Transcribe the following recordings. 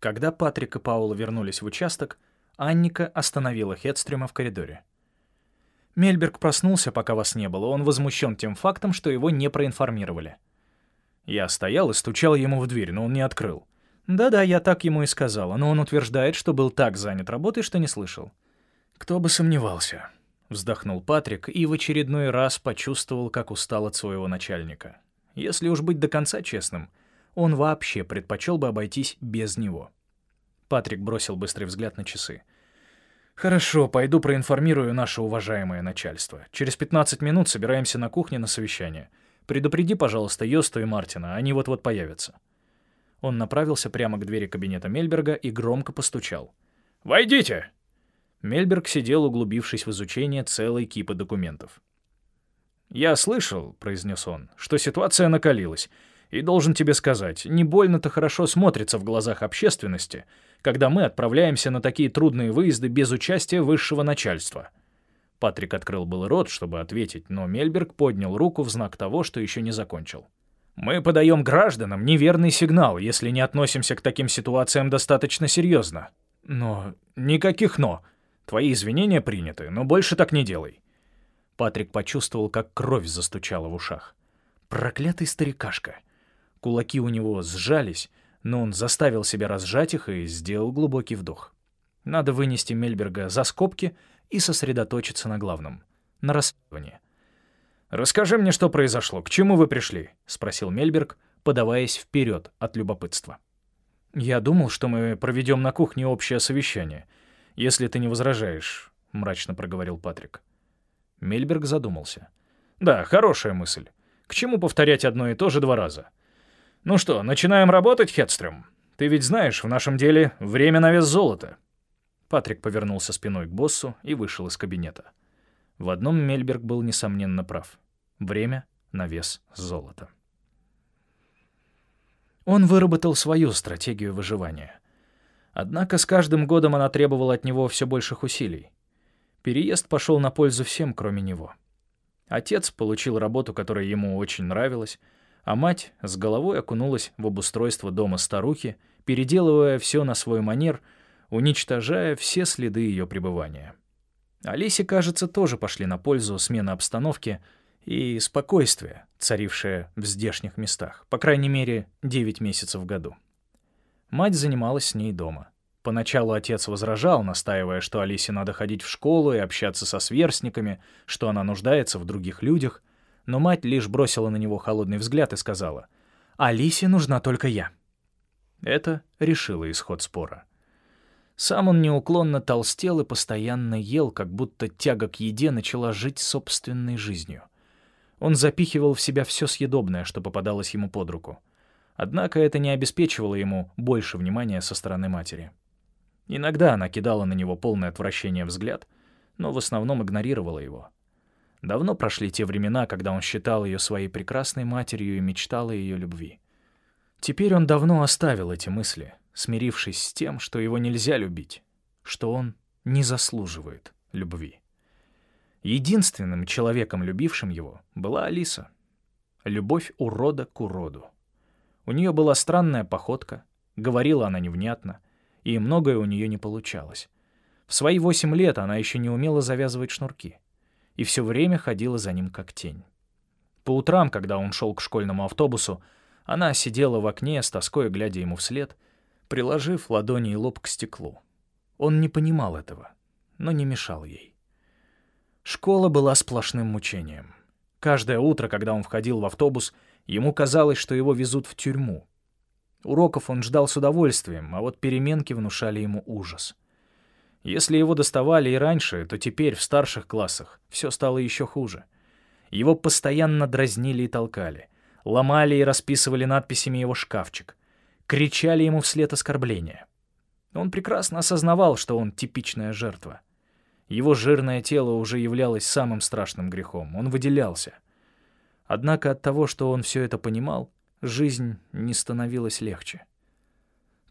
Когда Патрик и Паула вернулись в участок, Анника остановила Хедстрюма в коридоре. Мельберг проснулся, пока вас не было. Он возмущен тем фактом, что его не проинформировали. Я стоял и стучал ему в дверь, но он не открыл. Да-да, я так ему и сказала, но он утверждает, что был так занят работой, что не слышал. Кто бы сомневался. Вздохнул Патрик и в очередной раз почувствовал, как устал от своего начальника. Если уж быть до конца честным, он вообще предпочел бы обойтись без него. Патрик бросил быстрый взгляд на часы. «Хорошо, пойду проинформирую наше уважаемое начальство. Через 15 минут собираемся на кухне на совещание. Предупреди, пожалуйста, Йосту и Мартина, они вот-вот появятся». Он направился прямо к двери кабинета Мельберга и громко постучал. «Войдите!» Мельберг сидел, углубившись в изучение целой кипы документов. «Я слышал», — произнес он, — «что ситуация накалилась. И должен тебе сказать, не больно-то хорошо смотрится в глазах общественности, когда мы отправляемся на такие трудные выезды без участия высшего начальства». Патрик открыл был рот, чтобы ответить, но Мельберг поднял руку в знак того, что еще не закончил. «Мы подаем гражданам неверный сигнал, если не относимся к таким ситуациям достаточно серьезно. Но никаких «но». Твои извинения приняты, но больше так не делай». Патрик почувствовал, как кровь застучала в ушах. «Проклятый старикашка!» Кулаки у него сжались, но он заставил себя разжать их и сделал глубокий вдох. Надо вынести Мельберга за скобки и сосредоточиться на главном — на расследовании. «Расскажи мне, что произошло, к чему вы пришли?» — спросил Мельберг, подаваясь вперед от любопытства. «Я думал, что мы проведем на кухне общее совещание, если ты не возражаешь», — мрачно проговорил Патрик. Мельберг задумался. «Да, хорошая мысль. К чему повторять одно и то же два раза? «Ну что, начинаем работать, Хедстрем? Ты ведь знаешь, в нашем деле время на вес золота». Патрик повернулся спиной к боссу и вышел из кабинета. В одном Мельберг был, несомненно, прав. Время на вес золота. Он выработал свою стратегию выживания. Однако с каждым годом она требовала от него все больших усилий. Переезд пошел на пользу всем, кроме него. Отец получил работу, которая ему очень нравилась, а мать с головой окунулась в обустройство дома старухи, переделывая все на свой манер, уничтожая все следы ее пребывания. Алисе, кажется, тоже пошли на пользу смена обстановки и спокойствие, царившее в здешних местах, по крайней мере, 9 месяцев в году. Мать занималась с ней дома. Поначалу отец возражал, настаивая, что Алисе надо ходить в школу и общаться со сверстниками, что она нуждается в других людях — но мать лишь бросила на него холодный взгляд и сказала, «Алисе нужна только я». Это решило исход спора. Сам он неуклонно толстел и постоянно ел, как будто тяга к еде начала жить собственной жизнью. Он запихивал в себя все съедобное, что попадалось ему под руку. Однако это не обеспечивало ему больше внимания со стороны матери. Иногда она кидала на него полное отвращение взгляд, но в основном игнорировала его. Давно прошли те времена, когда он считал ее своей прекрасной матерью и мечтал о ее любви. Теперь он давно оставил эти мысли, смирившись с тем, что его нельзя любить, что он не заслуживает любви. Единственным человеком, любившим его, была Алиса. Любовь урода к уроду. У нее была странная походка, говорила она невнятно, и многое у нее не получалось. В свои восемь лет она еще не умела завязывать шнурки и все время ходила за ним как тень. По утрам, когда он шел к школьному автобусу, она сидела в окне, с тоской глядя ему вслед, приложив ладони и лоб к стеклу. Он не понимал этого, но не мешал ей. Школа была сплошным мучением. Каждое утро, когда он входил в автобус, ему казалось, что его везут в тюрьму. Уроков он ждал с удовольствием, а вот переменки внушали ему ужас. Если его доставали и раньше, то теперь, в старших классах, все стало еще хуже. Его постоянно дразнили и толкали, ломали и расписывали надписями его шкафчик, кричали ему вслед оскорбления. Он прекрасно осознавал, что он типичная жертва. Его жирное тело уже являлось самым страшным грехом, он выделялся. Однако от того, что он все это понимал, жизнь не становилась легче.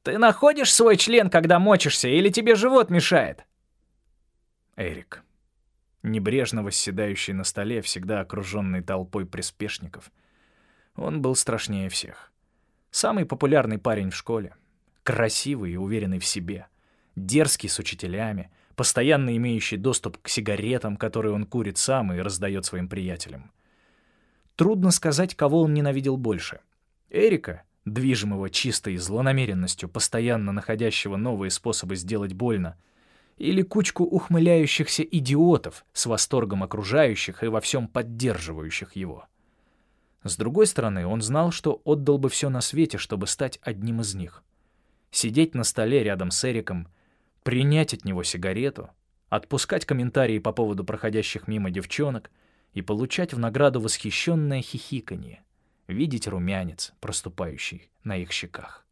Ты находишь свой член, когда мочишься, или тебе живот мешает?» Эрик. Небрежно восседающий на столе, всегда окруженный толпой приспешников. Он был страшнее всех. Самый популярный парень в школе. красивый и уверенный в себе, дерзкий с учителями, постоянно имеющий доступ к сигаретам, которые он курит сам и раздает своим приятелям. Трудно сказать, кого он ненавидел больше. Эрика, движимого чистой злонамеренностью, постоянно находящего новые способы сделать больно, или кучку ухмыляющихся идиотов с восторгом окружающих и во всем поддерживающих его. С другой стороны, он знал, что отдал бы все на свете, чтобы стать одним из них. Сидеть на столе рядом с Эриком — принять от него сигарету, отпускать комментарии по поводу проходящих мимо девчонок и получать в награду восхищенное хихиканье, видеть румянец, проступающий на их щеках.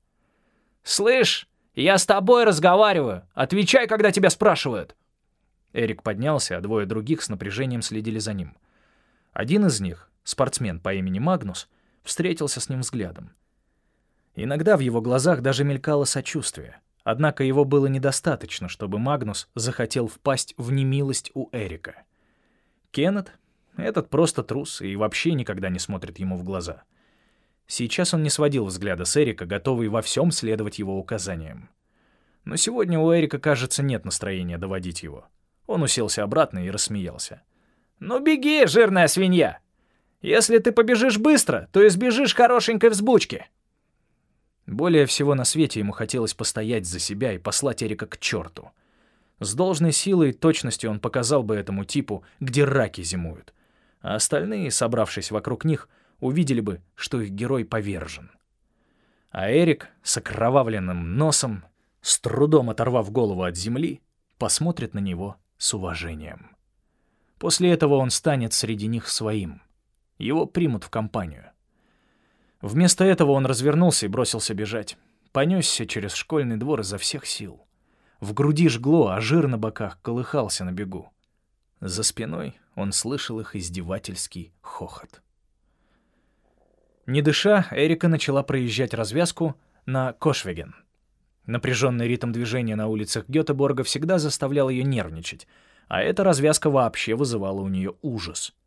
«Слышь, я с тобой разговариваю! Отвечай, когда тебя спрашивают!» Эрик поднялся, а двое других с напряжением следили за ним. Один из них, спортсмен по имени Магнус, встретился с ним взглядом. Иногда в его глазах даже мелькало сочувствие — Однако его было недостаточно, чтобы Магнус захотел впасть в немилость у Эрика. Кеннет — этот просто трус и вообще никогда не смотрит ему в глаза. Сейчас он не сводил взгляда с Эрика, готовый во всем следовать его указаниям. Но сегодня у Эрика, кажется, нет настроения доводить его. Он уселся обратно и рассмеялся. «Ну беги, жирная свинья! Если ты побежишь быстро, то избежишь хорошенькой взбучки!» Более всего на свете ему хотелось постоять за себя и послать Эрика к черту. С должной силой и точностью он показал бы этому типу, где раки зимуют. А остальные, собравшись вокруг них, увидели бы, что их герой повержен. А Эрик с окровавленным носом, с трудом оторвав голову от земли, посмотрит на него с уважением. После этого он станет среди них своим. Его примут в компанию. Вместо этого он развернулся и бросился бежать. Понесся через школьный двор изо всех сил. В груди жгло, а жир на боках колыхался на бегу. За спиной он слышал их издевательский хохот. Не дыша, Эрика начала проезжать развязку на Кошвеген. Напряженный ритм движения на улицах Гетеборга всегда заставлял ее нервничать, а эта развязка вообще вызывала у нее ужас —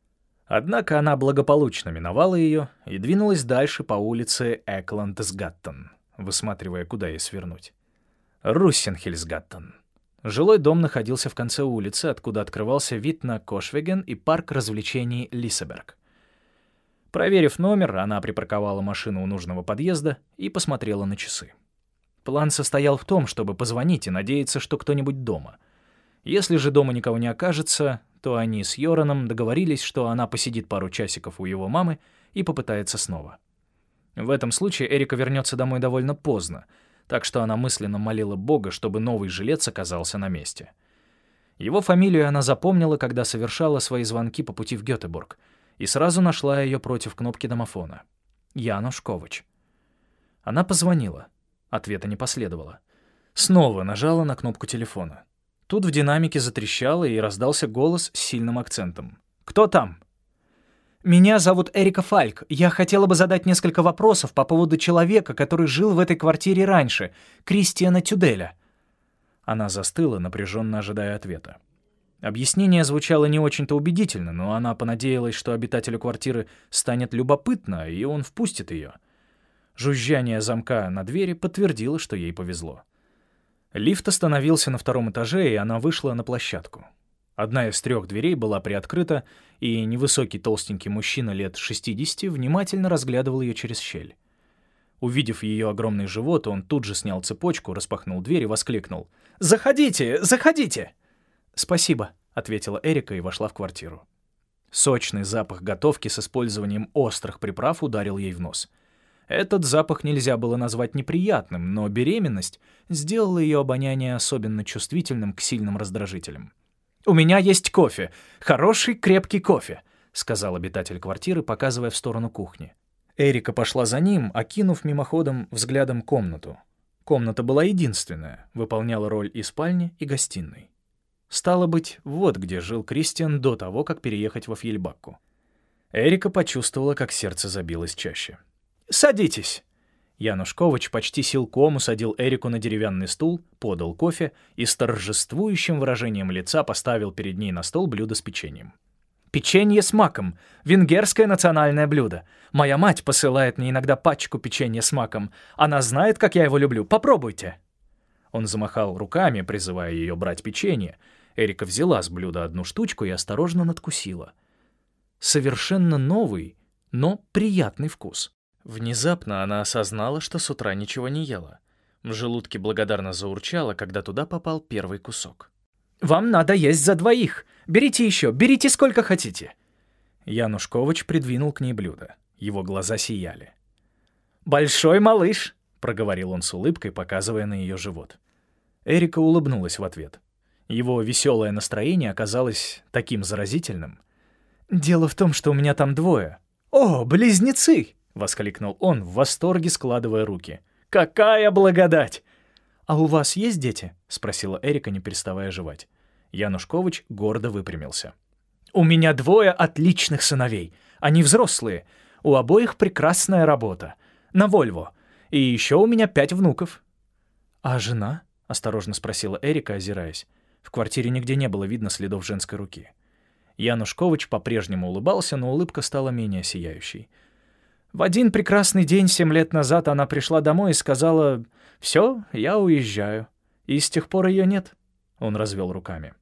Однако она благополучно миновала ее и двинулась дальше по улице Экландсгаттен, высматривая, куда ей свернуть. Руссенхельсгаттен. Жилой дом находился в конце улицы, откуда открывался вид на Кошвеген и парк развлечений Лисеберг. Проверив номер, она припарковала машину у нужного подъезда и посмотрела на часы. План состоял в том, чтобы позвонить и надеяться, что кто-нибудь дома. Если же дома никого не окажется, то они с Йораном договорились, что она посидит пару часиков у его мамы и попытается снова. В этом случае Эрика вернется домой довольно поздно, так что она мысленно молила Бога, чтобы новый жилец оказался на месте. Его фамилию она запомнила, когда совершала свои звонки по пути в Гётеборг, и сразу нашла ее против кнопки домофона. Януш Ковач. Она позвонила. Ответа не последовало. Снова нажала на кнопку телефона. Тут в динамике затрещало и раздался голос с сильным акцентом. «Кто там?» «Меня зовут Эрика Фальк. Я хотела бы задать несколько вопросов по поводу человека, который жил в этой квартире раньше, Кристиана Тюделя». Она застыла, напряженно ожидая ответа. Объяснение звучало не очень-то убедительно, но она понадеялась, что обитателю квартиры станет любопытно, и он впустит ее. Жужжание замка на двери подтвердило, что ей повезло. Лифт остановился на втором этаже, и она вышла на площадку. Одна из трех дверей была приоткрыта, и невысокий толстенький мужчина лет 60 внимательно разглядывал ее через щель. Увидев ее огромный живот, он тут же снял цепочку, распахнул дверь и воскликнул. «Заходите! Заходите!» «Спасибо», — ответила Эрика и вошла в квартиру. Сочный запах готовки с использованием острых приправ ударил ей в нос. Этот запах нельзя было назвать неприятным, но беременность сделала ее обоняние особенно чувствительным к сильным раздражителям. «У меня есть кофе. Хороший крепкий кофе», — сказал обитатель квартиры, показывая в сторону кухни. Эрика пошла за ним, окинув мимоходом взглядом комнату. Комната была единственная, выполняла роль и спальни, и гостиной. Стало быть, вот где жил Кристиан до того, как переехать во Фьельбакку. Эрика почувствовала, как сердце забилось чаще. «Садитесь». Януш Ковач почти силком усадил Эрику на деревянный стул, подал кофе и с торжествующим выражением лица поставил перед ней на стол блюдо с печеньем. Печенье с маком. Венгерское национальное блюдо. Моя мать посылает мне иногда пачку печенья с маком. Она знает, как я его люблю. Попробуйте». Он замахал руками, призывая ее брать печенье. Эрика взяла с блюда одну штучку и осторожно надкусила. Совершенно новый, но приятный вкус. Внезапно она осознала, что с утра ничего не ела. В желудке благодарно заурчало, когда туда попал первый кусок. «Вам надо есть за двоих. Берите еще, берите сколько хотите». Янушкович придвинул к ней блюдо. Его глаза сияли. «Большой малыш», — проговорил он с улыбкой, показывая на ее живот. Эрика улыбнулась в ответ. Его веселое настроение оказалось таким заразительным. «Дело в том, что у меня там двое». «О, близнецы!» — воскликнул он в восторге, складывая руки. «Какая благодать!» «А у вас есть дети?» — спросила Эрика, не переставая жевать. Янушкович гордо выпрямился. «У меня двое отличных сыновей. Они взрослые. У обоих прекрасная работа. На Вольво. И еще у меня пять внуков». «А жена?» — осторожно спросила Эрика, озираясь. В квартире нигде не было видно следов женской руки. Янушкович по-прежнему улыбался, но улыбка стала менее сияющей. В один прекрасный день семь лет назад она пришла домой и сказала «Все, я уезжаю». И с тех пор ее нет. Он развел руками.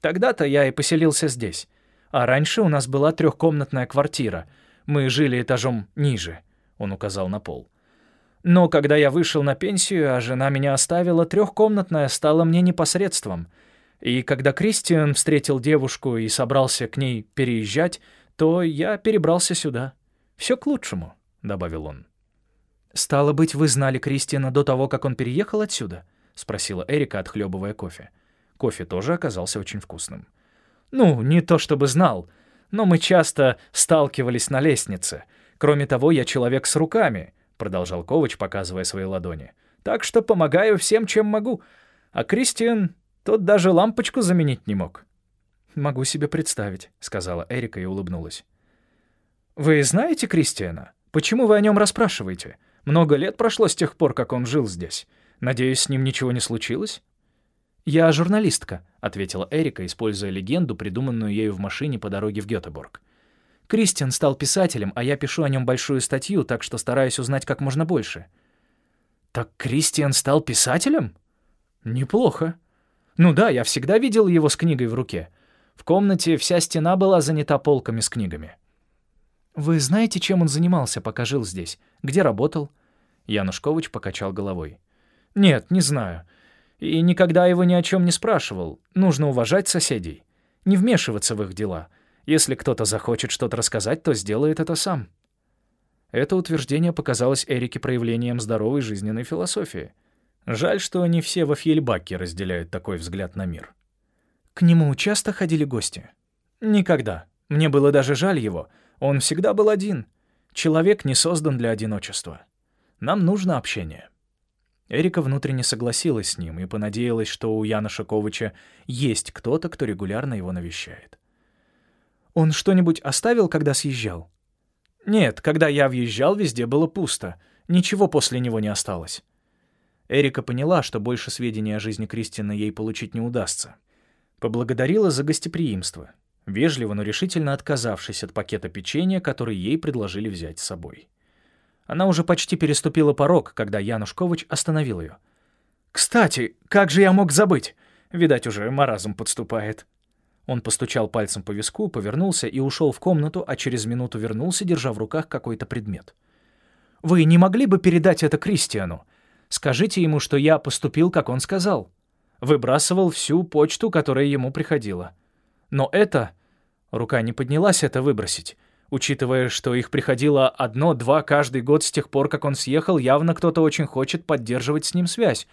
Тогда-то я и поселился здесь. А раньше у нас была трехкомнатная квартира. Мы жили этажом ниже. Он указал на пол. Но когда я вышел на пенсию, а жена меня оставила, трехкомнатная стала мне непосредством. И когда Кристиан встретил девушку и собрался к ней переезжать, то я перебрался сюда. Все к лучшему», — добавил он. «Стало быть, вы знали Кристиана до того, как он переехал отсюда?» — спросила Эрика, отхлебывая кофе. Кофе тоже оказался очень вкусным. «Ну, не то чтобы знал, но мы часто сталкивались на лестнице. Кроме того, я человек с руками», — продолжал Ковач, показывая свои ладони. «Так что помогаю всем, чем могу. А Кристиан, тот даже лампочку заменить не мог». «Могу себе представить», — сказала Эрика и улыбнулась. «Вы знаете Кристиана? Почему вы о нем расспрашиваете? Много лет прошло с тех пор, как он жил здесь. Надеюсь, с ним ничего не случилось?» «Я журналистка», — ответила Эрика, используя легенду, придуманную ею в машине по дороге в Гётеборг. «Кристиан стал писателем, а я пишу о нем большую статью, так что стараюсь узнать как можно больше». «Так Кристиан стал писателем?» «Неплохо. Ну да, я всегда видел его с книгой в руке. В комнате вся стена была занята полками с книгами». «Вы знаете, чем он занимался, пока жил здесь? Где работал?» Янушкович покачал головой. «Нет, не знаю. И никогда его ни о чем не спрашивал. Нужно уважать соседей. Не вмешиваться в их дела. Если кто-то захочет что-то рассказать, то сделает это сам». Это утверждение показалось Эрике проявлением здоровой жизненной философии. Жаль, что не все во Фьельбаке разделяют такой взгляд на мир. «К нему часто ходили гости?» «Никогда. Мне было даже жаль его». Он всегда был один. Человек не создан для одиночества. Нам нужно общение». Эрика внутренне согласилась с ним и понадеялась, что у Яна Шаковича есть кто-то, кто регулярно его навещает. «Он что-нибудь оставил, когда съезжал?» «Нет, когда я въезжал, везде было пусто. Ничего после него не осталось». Эрика поняла, что больше сведений о жизни Кристины ей получить не удастся. Поблагодарила за гостеприимство вежливо, но решительно отказавшись от пакета печенья, который ей предложили взять с собой. Она уже почти переступила порог, когда Янушкович остановил ее. «Кстати, как же я мог забыть? Видать, уже маразм подступает». Он постучал пальцем по виску, повернулся и ушел в комнату, а через минуту вернулся, держа в руках какой-то предмет. «Вы не могли бы передать это Кристиану? Скажите ему, что я поступил, как он сказал. Выбрасывал всю почту, которая ему приходила. Но это... Рука не поднялась это выбросить. Учитывая, что их приходило одно-два каждый год с тех пор, как он съехал, явно кто-то очень хочет поддерживать с ним связь.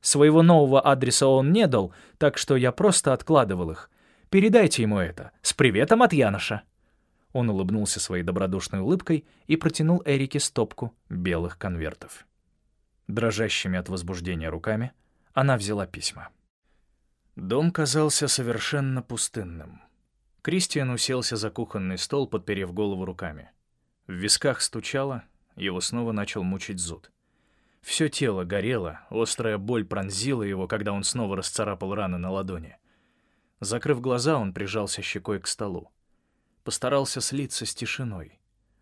Своего нового адреса он не дал, так что я просто откладывал их. Передайте ему это. С приветом от Яноша. Он улыбнулся своей добродушной улыбкой и протянул Эрике стопку белых конвертов. Дрожащими от возбуждения руками она взяла письма. Дом казался совершенно пустынным. Кристиан уселся за кухонный стол, подперев голову руками. В висках стучало, его снова начал мучить зуд. Все тело горело, острая боль пронзила его, когда он снова расцарапал раны на ладони. Закрыв глаза, он прижался щекой к столу. постарался слиться с тишиной,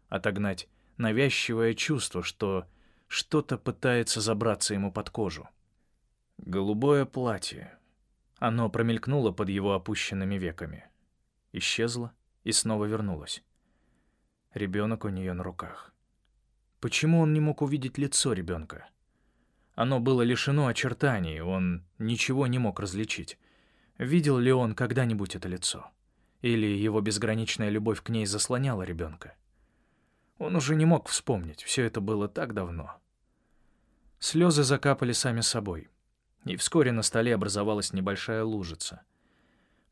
отогнать навязчивое чувство, что что-то пытается забраться ему под кожу. Голубое платье. Оно промелькнуло под его опущенными веками. Исчезло и снова вернулось. Ребенок у нее на руках. Почему он не мог увидеть лицо ребенка? Оно было лишено очертаний, он ничего не мог различить. Видел ли он когда-нибудь это лицо? Или его безграничная любовь к ней заслоняла ребенка? Он уже не мог вспомнить, все это было так давно. Слезы закапали сами собой, и вскоре на столе образовалась небольшая лужица.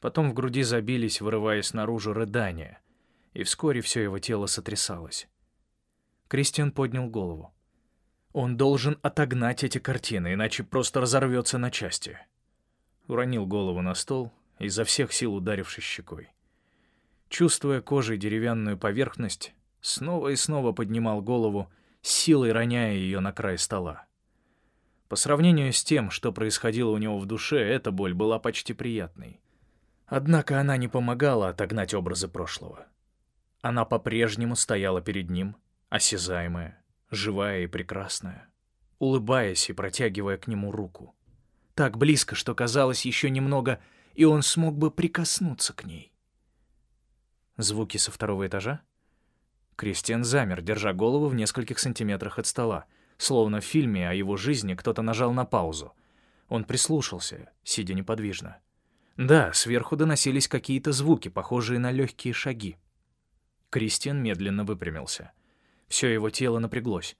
Потом в груди забились, вырываясь наружу рыдания, и вскоре все его тело сотрясалось. Кристиан поднял голову. Он должен отогнать эти картины, иначе просто разорвется на части. Уронил голову на стол, изо всех сил ударившись щекой. Чувствуя кожей деревянную поверхность, снова и снова поднимал голову, силой роняя ее на край стола. По сравнению с тем, что происходило у него в душе, эта боль была почти приятной. Однако она не помогала отогнать образы прошлого. Она по-прежнему стояла перед ним, осязаемая, живая и прекрасная, улыбаясь и протягивая к нему руку. Так близко, что казалось еще немного, и он смог бы прикоснуться к ней. Звуки со второго этажа? Кристиан замер, держа голову в нескольких сантиметрах от стола, словно в фильме о его жизни кто-то нажал на паузу. Он прислушался, сидя неподвижно. Да, сверху доносились какие-то звуки, похожие на легкие шаги. Кристиан медленно выпрямился. Все его тело напряглось.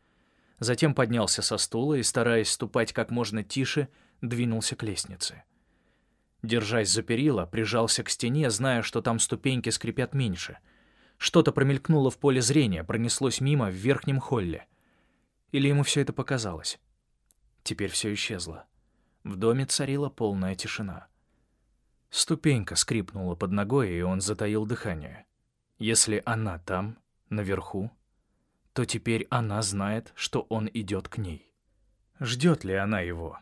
Затем поднялся со стула и, стараясь ступать как можно тише, двинулся к лестнице. Держась за перила, прижался к стене, зная, что там ступеньки скрипят меньше. Что-то промелькнуло в поле зрения, пронеслось мимо в верхнем холле. Или ему все это показалось? Теперь все исчезло. В доме царила полная тишина. Ступенька скрипнула под ногой, и он затаил дыхание. Если она там, наверху, то теперь она знает, что он идет к ней. Ждет ли она его?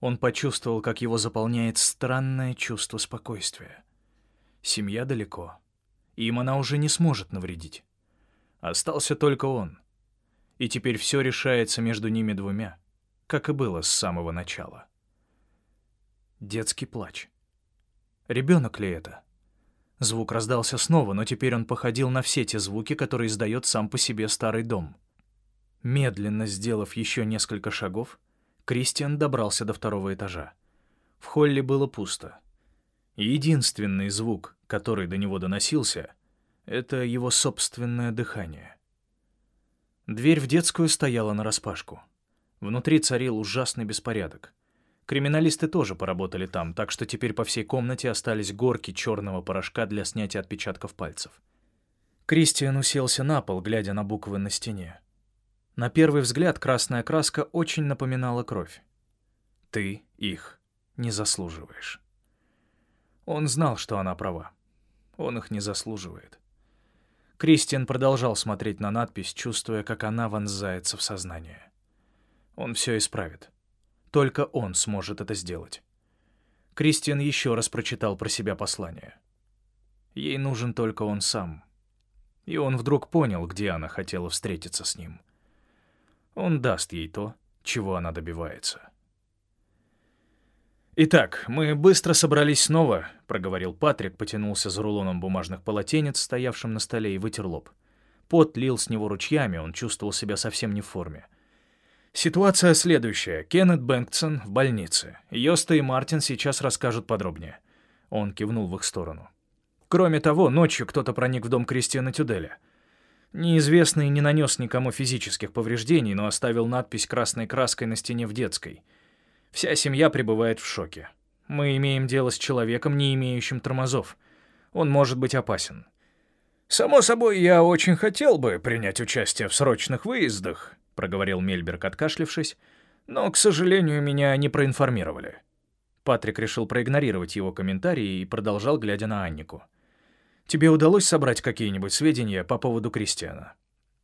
Он почувствовал, как его заполняет странное чувство спокойствия. Семья далеко. Им она уже не сможет навредить. Остался только он. И теперь все решается между ними двумя, как и было с самого начала. Детский плач. Ребенок ли это? Звук раздался снова, но теперь он походил на все те звуки, которые издает сам по себе старый дом. Медленно сделав еще несколько шагов, Кристиан добрался до второго этажа. В холле было пусто. Единственный звук, который до него доносился, — это его собственное дыхание. Дверь в детскую стояла нараспашку. Внутри царил ужасный беспорядок. Криминалисты тоже поработали там, так что теперь по всей комнате остались горки черного порошка для снятия отпечатков пальцев. Кристиан уселся на пол, глядя на буквы на стене. На первый взгляд красная краска очень напоминала кровь. Ты их не заслуживаешь. Он знал, что она права. Он их не заслуживает. Кристиан продолжал смотреть на надпись, чувствуя, как она вонзается в сознание. Он все исправит. Только он сможет это сделать. Кристиан еще раз прочитал про себя послание. Ей нужен только он сам. И он вдруг понял, где она хотела встретиться с ним — он даст ей то, чего она добивается. «Итак, мы быстро собрались снова», — проговорил Патрик, потянулся за рулоном бумажных полотенец, стоявшим на столе, и вытер лоб. Пот лил с него ручьями, он чувствовал себя совсем не в форме. Ситуация следующая. Кеннет Бэнксон в больнице. Йоста и Мартин сейчас расскажут подробнее. Он кивнул в их сторону. Кроме того, ночью кто-то проник в дом Кристиана Тюделя. Неизвестный не нанес никому физических повреждений, но оставил надпись красной краской на стене в детской. Вся семья пребывает в шоке. Мы имеем дело с человеком, не имеющим тормозов. Он может быть опасен. «Само собой, я очень хотел бы принять участие в срочных выездах», — проговорил Мельберг, откашлившись, «но, к сожалению, меня не проинформировали». Патрик решил проигнорировать его комментарии и продолжал, глядя на Аннику. Тебе удалось собрать какие-нибудь сведения по поводу Кристиана?»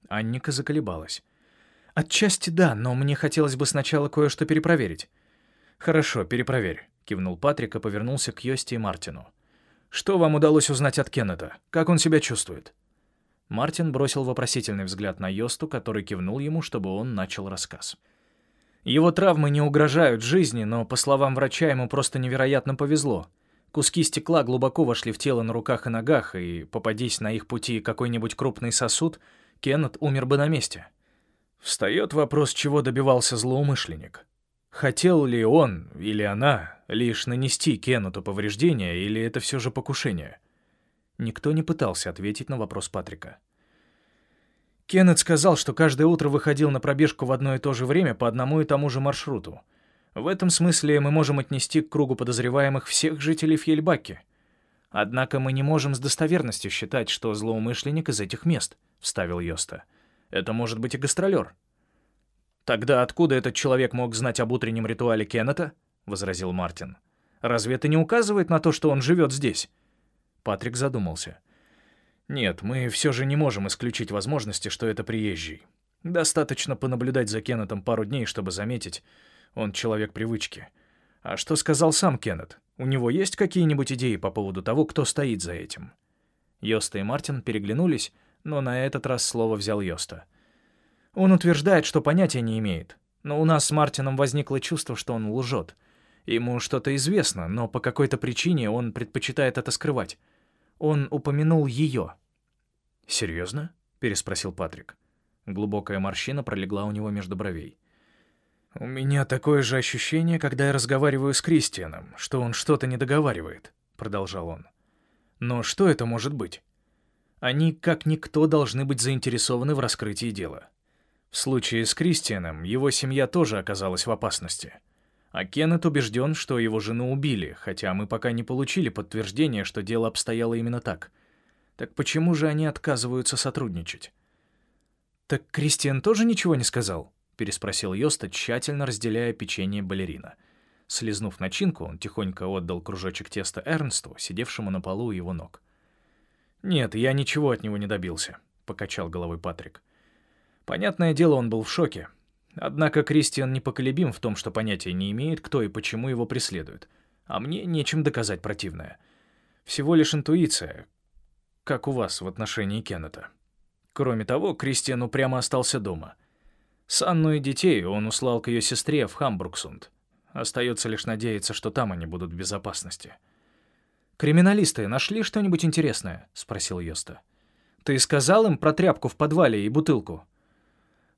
Анника заколебалась. «Отчасти да, но мне хотелось бы сначала кое-что перепроверить». «Хорошо, перепроверь», — кивнул Патрик и повернулся к Йости и Мартину. Что вам удалось узнать от Кеннета? Как он себя чувствует?» Мартин бросил вопросительный взгляд на Йосту, который кивнул ему, чтобы он начал рассказ. Его травмы не угрожают жизни, но, по словам врача, ему просто невероятно повезло. Куски стекла глубоко вошли в тело на руках и ногах, и, попадись на их пути какой-нибудь крупный сосуд, Кеннет умер бы на месте. Встает вопрос, чего добивался злоумышленник. Хотел ли он или она лишь нанести Кеннету повреждения, или это все же покушение? Никто не пытался ответить на вопрос Патрика. Кеннет сказал, что каждое утро выходил на пробежку в одно и то же время по одному и тому же маршруту. В этом смысле мы можем отнести к кругу подозреваемых всех жителей Фьельбаки. Однако мы не можем с достоверностью считать, что злоумышленник из этих мест, — вставил Йоста. Это может быть и гастролер. «Тогда откуда этот человек мог знать об утреннем ритуале Кеннета?» — возразил Мартин. «Разве это не указывает на то, что он живет здесь?» Патрик задумался. «Нет, мы все же не можем исключить возможности, что это приезжий. Достаточно понаблюдать за Кеннетом пару дней, чтобы заметить, он человек привычки. А что сказал сам Кеннет? У него есть какие-нибудь идеи по поводу того, кто стоит за этим?» Йоста и Мартин переглянулись, но на этот раз слово взял Йоста. Он утверждает, что понятия не имеет. Но у нас с Мартином возникло чувство, что он лжет. Ему что-то известно, но по какой-то причине он предпочитает это скрывать. Он упомянул ее. «Серьезно?» — переспросил Патрик. Глубокая морщина пролегла у него между бровей. «У меня такое же ощущение, когда я разговариваю с Кристианом, что он что-то не договаривает», — продолжал он. «Но что это может быть? Они, как никто, должны быть заинтересованы в раскрытии дела. В случае с Кристианом его семья тоже оказалась в опасности. А Кеннет убежден, что его жену убили, хотя мы пока не получили подтверждения, что дело обстояло именно так. Так почему же они отказываются сотрудничать? «Так Кристиан тоже ничего не сказал?» — переспросил Йоста, тщательно разделяя печенье балерина. Слизнув начинку, он тихонько отдал кружочек теста Эрнсту, сидевшему на полу у его ног. «Нет, я ничего от него не добился», — покачал головой Патрик. Понятное дело, он был в шоке. Однако Кристиан непоколебим в том, что понятия не имеет, кто и почему его преследует. А мне нечем доказать противное. Всего лишь интуиция, как у вас в отношении Кеннета. Кроме того, Кристиан упрямо остался дома. С Анну и детей он услал к ее сестре в Хамбургсунд. Остается лишь надеяться, что там они будут в безопасности. «Криминалисты нашли что-нибудь интересное?» — спросил Йоста. «Ты сказал им про тряпку в подвале и бутылку?»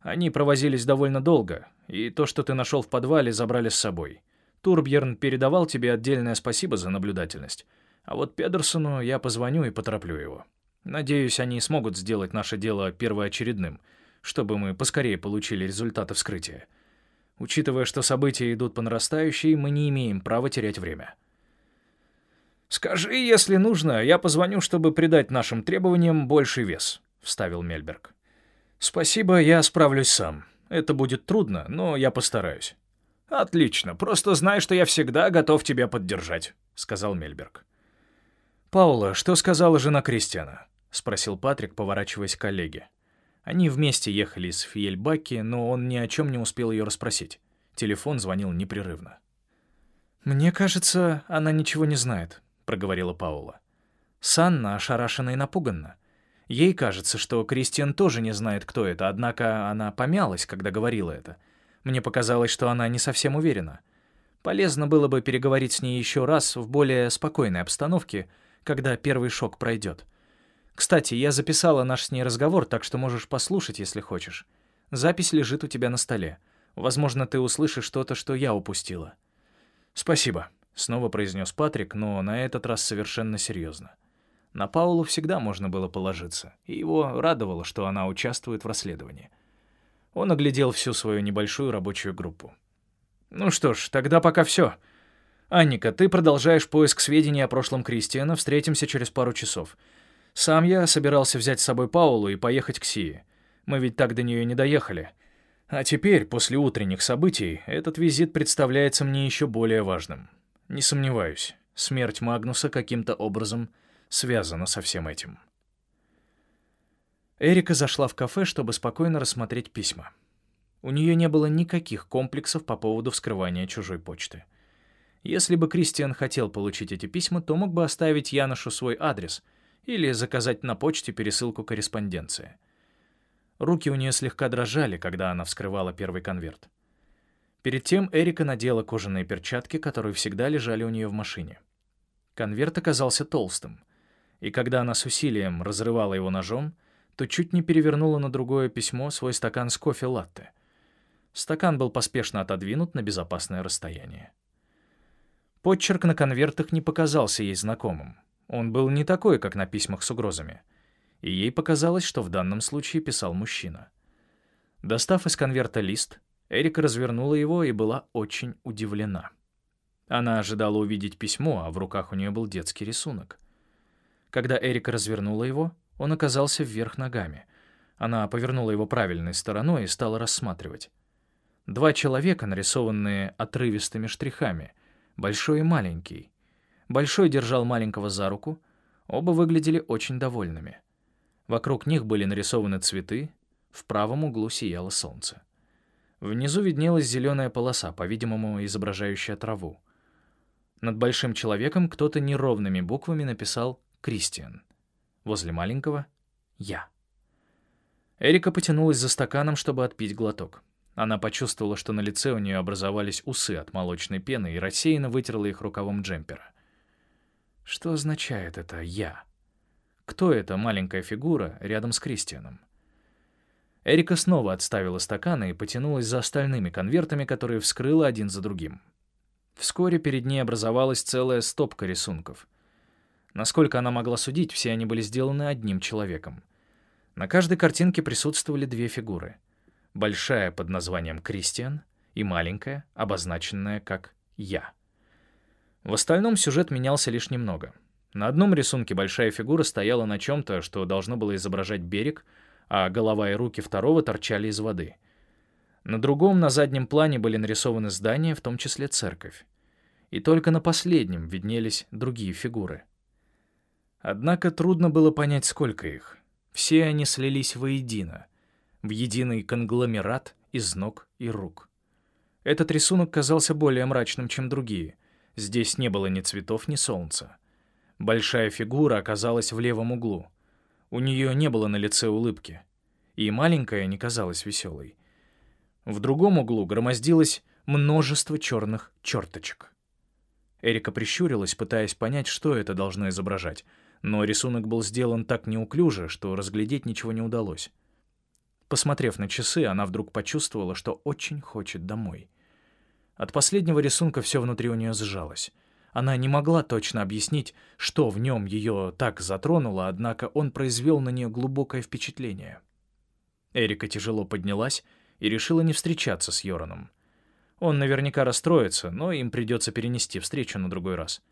Они провозились довольно долго, и то, что ты нашел в подвале, забрали с собой. Турбьерн передавал тебе отдельное спасибо за наблюдательность. А вот Педерсону я позвоню и потороплю его. Надеюсь, они смогут сделать наше дело первоочередным, чтобы мы поскорее получили результаты вскрытия. Учитывая, что события идут по нарастающей, мы не имеем права терять время. «Скажи, если нужно, я позвоню, чтобы придать нашим требованиям больший вес», — вставил Мельберг. «Спасибо, я справлюсь сам. Это будет трудно, но я постараюсь». «Отлично. Просто знай, что я всегда готов тебя поддержать», — сказал Мельберг. «Паула, что сказала жена Кристиана?» — спросил Патрик, поворачиваясь к коллеге. Они вместе ехали из Фиельбаки, но он ни о чем не успел ее расспросить. Телефон звонил непрерывно. «Мне кажется, она ничего не знает», — проговорила Паула. Санна ошарашена и напуганна. Ей кажется, что Кристиан тоже не знает, кто это, однако она помялась, когда говорила это. Мне показалось, что она не совсем уверена. Полезно было бы переговорить с ней еще раз в более спокойной обстановке, когда первый шок пройдет. Кстати, я записала наш с ней разговор, так что можешь послушать, если хочешь. Запись лежит у тебя на столе. Возможно, ты услышишь что-то, что я упустила. «Спасибо», — снова произнес Патрик, но на этот раз совершенно серьезно. На Паулу всегда можно было положиться, и его радовало, что она участвует в расследовании. Он оглядел всю свою небольшую рабочую группу. «Ну что ж, тогда пока все. Анника, ты продолжаешь поиск сведений о прошлом Кристиана, встретимся через пару часов. Сам я собирался взять с собой Паулу и поехать к Сии. Мы ведь так до нее не доехали. А теперь, после утренних событий, этот визит представляется мне еще более важным. Не сомневаюсь, смерть Магнуса каким-то образом — связано со всем этим. Эрика зашла в кафе, чтобы спокойно рассмотреть письма. У нее не было никаких комплексов по поводу вскрывания чужой почты. Если бы Кристиан хотел получить эти письма, то мог бы оставить Яношу свой адрес или заказать на почте пересылку корреспонденции. Руки у нее слегка дрожали, когда она вскрывала первый конверт. Перед тем Эрика надела кожаные перчатки, которые всегда лежали у нее в машине. Конверт оказался толстым, и когда она с усилием разрывала его ножом, то чуть не перевернула на другое письмо свой стакан с кофе-латте. Стакан был поспешно отодвинут на безопасное расстояние. Подчерк на конвертах не показался ей знакомым. Он был не такой, как на письмах с угрозами. И ей показалось, что в данном случае писал мужчина. Достав из конверта лист, Эрика развернула его и была очень удивлена. Она ожидала увидеть письмо, а в руках у нее был детский рисунок. Когда Эрика развернула его, он оказался вверх ногами. Она повернула его правильной стороной и стала рассматривать. Два человека, нарисованные отрывистыми штрихами, большой и маленький. Большой держал маленького за руку, оба выглядели очень довольными. Вокруг них были нарисованы цветы, в правом углу сияло солнце. Внизу виднелась зеленая полоса, по-видимому, изображающая траву. Над большим человеком кто-то неровными буквами написал «Кристиан». Возле маленького — «Я». Эрика потянулась за стаканом, чтобы отпить глоток. Она почувствовала, что на лице у нее образовались усы от молочной пены и рассеянно вытерла их рукавом джемпера. Что означает это «я»? Кто эта маленькая фигура рядом с Кристианом? Эрика снова отставила стаканы и потянулась за остальными конвертами, которые вскрыла один за другим. Вскоре перед ней образовалась целая стопка рисунков. Насколько она могла судить, все они были сделаны одним человеком. На каждой картинке присутствовали две фигуры. Большая под названием «Кристиан» и маленькая, обозначенная как «Я». В остальном сюжет менялся лишь немного. На одном рисунке большая фигура стояла на чем-то, что должно было изображать берег, а голова и руки второго торчали из воды. На другом, на заднем плане были нарисованы здания, в том числе церковь. И только на последнем виднелись другие фигуры. Однако трудно было понять, сколько их. Все они слились воедино, в единый конгломерат из ног и рук. Этот рисунок казался более мрачным, чем другие. Здесь не было ни цветов, ни солнца. Большая фигура оказалась в левом углу — у нее не было на лице улыбки, и маленькая не казалась веселой. В другом углу громоздилось множество черных черточек. Эрика прищурилась, пытаясь понять, что это должно изображать, но рисунок был сделан так неуклюже, что разглядеть ничего не удалось. Посмотрев на часы, она вдруг почувствовала, что очень хочет домой. От последнего рисунка все внутри у нее сжалось — она не могла точно объяснить, что в нем ее так затронуло, однако он произвел на нее глубокое впечатление. Эрика тяжело поднялась и решила не встречаться с Йораном. Он наверняка расстроится, но им придется перенести встречу на другой раз.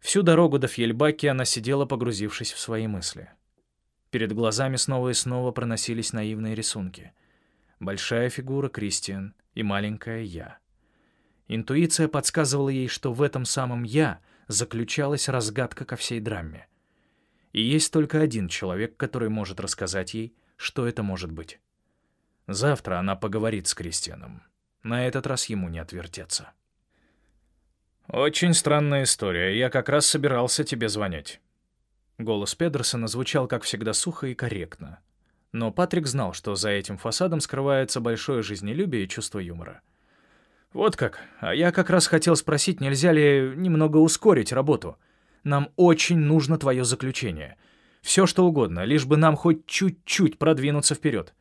Всю дорогу до Фьельбаки она сидела, погрузившись в свои мысли. Перед глазами снова и снова проносились наивные рисунки. Большая фигура Кристиан и маленькая я — Интуиция подсказывала ей, что в этом самом «я» заключалась разгадка ко всей драме. И есть только один человек, который может рассказать ей, что это может быть. Завтра она поговорит с Кристианом. На этот раз ему не отвертеться. «Очень странная история. Я как раз собирался тебе звонить». Голос Педерсона звучал, как всегда, сухо и корректно. Но Патрик знал, что за этим фасадом скрывается большое жизнелюбие и чувство юмора. «Вот как. А я как раз хотел спросить, нельзя ли немного ускорить работу? Нам очень нужно твое заключение. Все что угодно, лишь бы нам хоть чуть-чуть продвинуться вперед.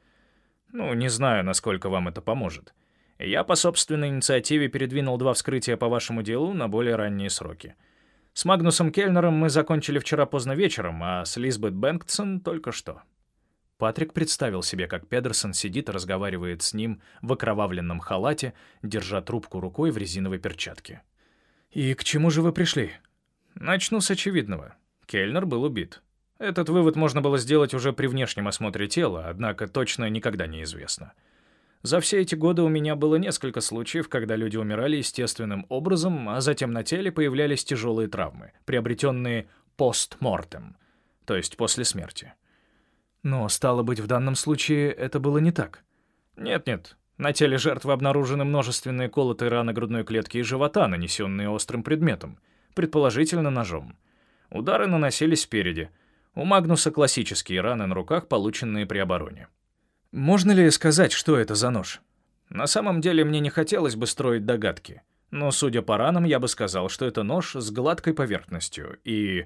Ну, не знаю, насколько вам это поможет. Я по собственной инициативе передвинул два вскрытия по вашему делу на более ранние сроки. С Магнусом Кельнером мы закончили вчера поздно вечером, а с Лизбет Бэнктсон только что. Патрик представил себе, как Педерсон сидит и разговаривает с ним в окровавленном халате, держа трубку рукой в резиновой перчатке. «И к чему же вы пришли?» «Начну с очевидного. Кельнер был убит. Этот вывод можно было сделать уже при внешнем осмотре тела, однако точно никогда не известно. За все эти годы у меня было несколько случаев, когда люди умирали естественным образом, а затем на теле появлялись тяжелые травмы, приобретенные постмортем, то есть после смерти. Но, стало быть, в данном случае это было не так. Нет-нет, На теле жертвы обнаружены множественные колотые раны грудной клетки и живота, нанесенные острым предметом, предположительно ножом. Удары наносились спереди. У Магнуса классические раны на руках, полученные при обороне. Можно ли сказать, что это за нож? На самом деле мне не хотелось бы строить догадки, но, судя по ранам, я бы сказал, что это нож с гладкой поверхностью, и...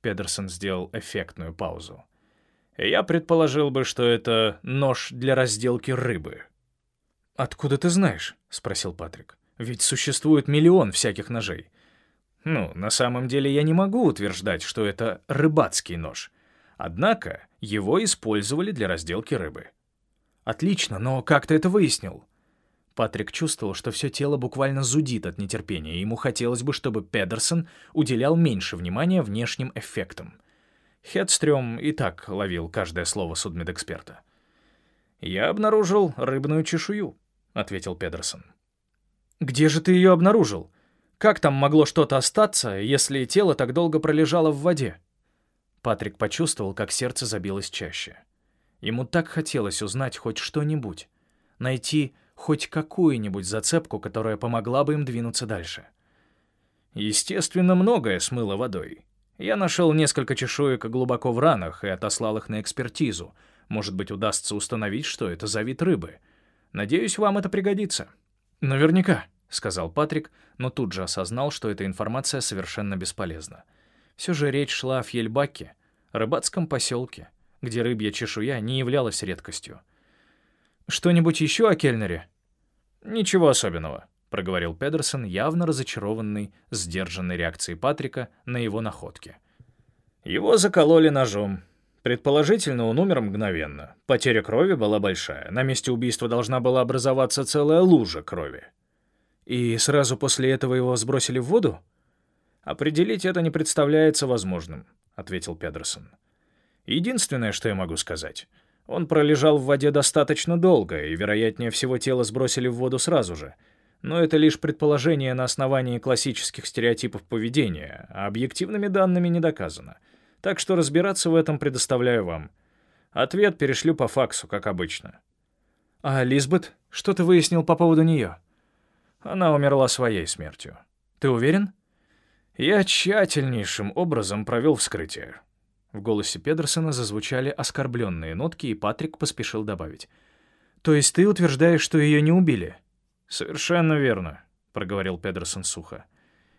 Педерсон сделал эффектную паузу. Я предположил бы, что это нож для разделки рыбы. «Откуда ты знаешь?» — спросил Патрик. «Ведь существует миллион всяких ножей». «Ну, на самом деле я не могу утверждать, что это рыбацкий нож. Однако его использовали для разделки рыбы». «Отлично, но как ты это выяснил?» Патрик чувствовал, что все тело буквально зудит от нетерпения, и ему хотелось бы, чтобы Педерсон уделял меньше внимания внешним эффектам. Хедстрём и так ловил каждое слово судмедэксперта. «Я обнаружил рыбную чешую», ответил Педерсон. «Где же ты ее обнаружил? Как там могло что-то остаться, если тело так долго пролежало в воде?» Патрик почувствовал, как сердце забилось чаще. Ему так хотелось узнать хоть что-нибудь, найти хоть какую-нибудь зацепку, которая помогла бы им двинуться дальше. Естественно, многое смыло водой. Я нашел несколько чешуек глубоко в ранах и отослал их на экспертизу. Может быть, удастся установить, что это за вид рыбы — Надеюсь, вам это пригодится». «Наверняка», — сказал Патрик, но тут же осознал, что эта информация совершенно бесполезна. Все же речь шла о Фьельбаке, рыбацком поселке, где рыбья чешуя не являлась редкостью. «Что-нибудь еще о Кельнере?» «Ничего особенного», — проговорил Педерсон, явно разочарованный сдержанной реакцией Патрика на его находки. «Его закололи ножом. Предположительно, он умер мгновенно. Потеря крови была большая. На месте убийства должна была образоваться целая лужа крови. И сразу после этого его сбросили в воду? Определить это не представляется возможным, ответил Педерсон. Единственное, что я могу сказать, он пролежал в воде достаточно долго, и, вероятнее всего, тело сбросили в воду сразу же. Но это лишь предположение на основании классических стереотипов поведения, а объективными данными не доказано — так что разбираться в этом предоставляю вам. Ответ перешлю по факсу, как обычно. А Лизбет? Что ты выяснил по поводу нее? Она умерла своей смертью. Ты уверен? Я тщательнейшим образом провел вскрытие. В голосе Педерсона зазвучали оскорбленные нотки, и Патрик поспешил добавить. «То есть ты утверждаешь, что ее не убили?» «Совершенно верно», — проговорил Педерсон сухо.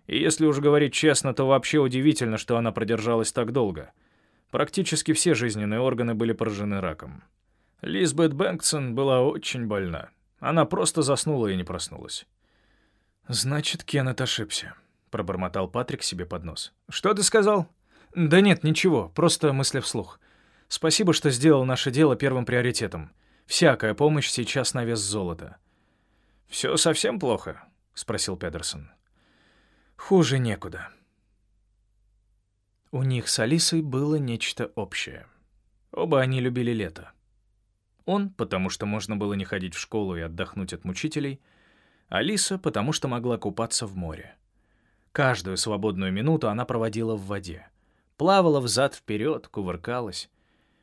И если уж говорить честно, то вообще удивительно, что она продержалась так долго. Практически все жизненные органы были поражены раком. Лизбет Бэнксон была очень больна. Она просто заснула и не проснулась. «Значит, Кеннет ошибся», — пробормотал Патрик себе под нос. «Что ты сказал?» «Да нет, ничего, просто мысли вслух. Спасибо, что сделал наше дело первым приоритетом. Всякая помощь сейчас на вес золота». «Все совсем плохо?» — спросил Педерсон. Хуже некуда. У них с Алисой было нечто общее. Оба они любили лето. Он, потому что можно было не ходить в школу и отдохнуть от мучителей, Алиса, потому что могла купаться в море. Каждую свободную минуту она проводила в воде. Плавала взад-вперед, кувыркалась.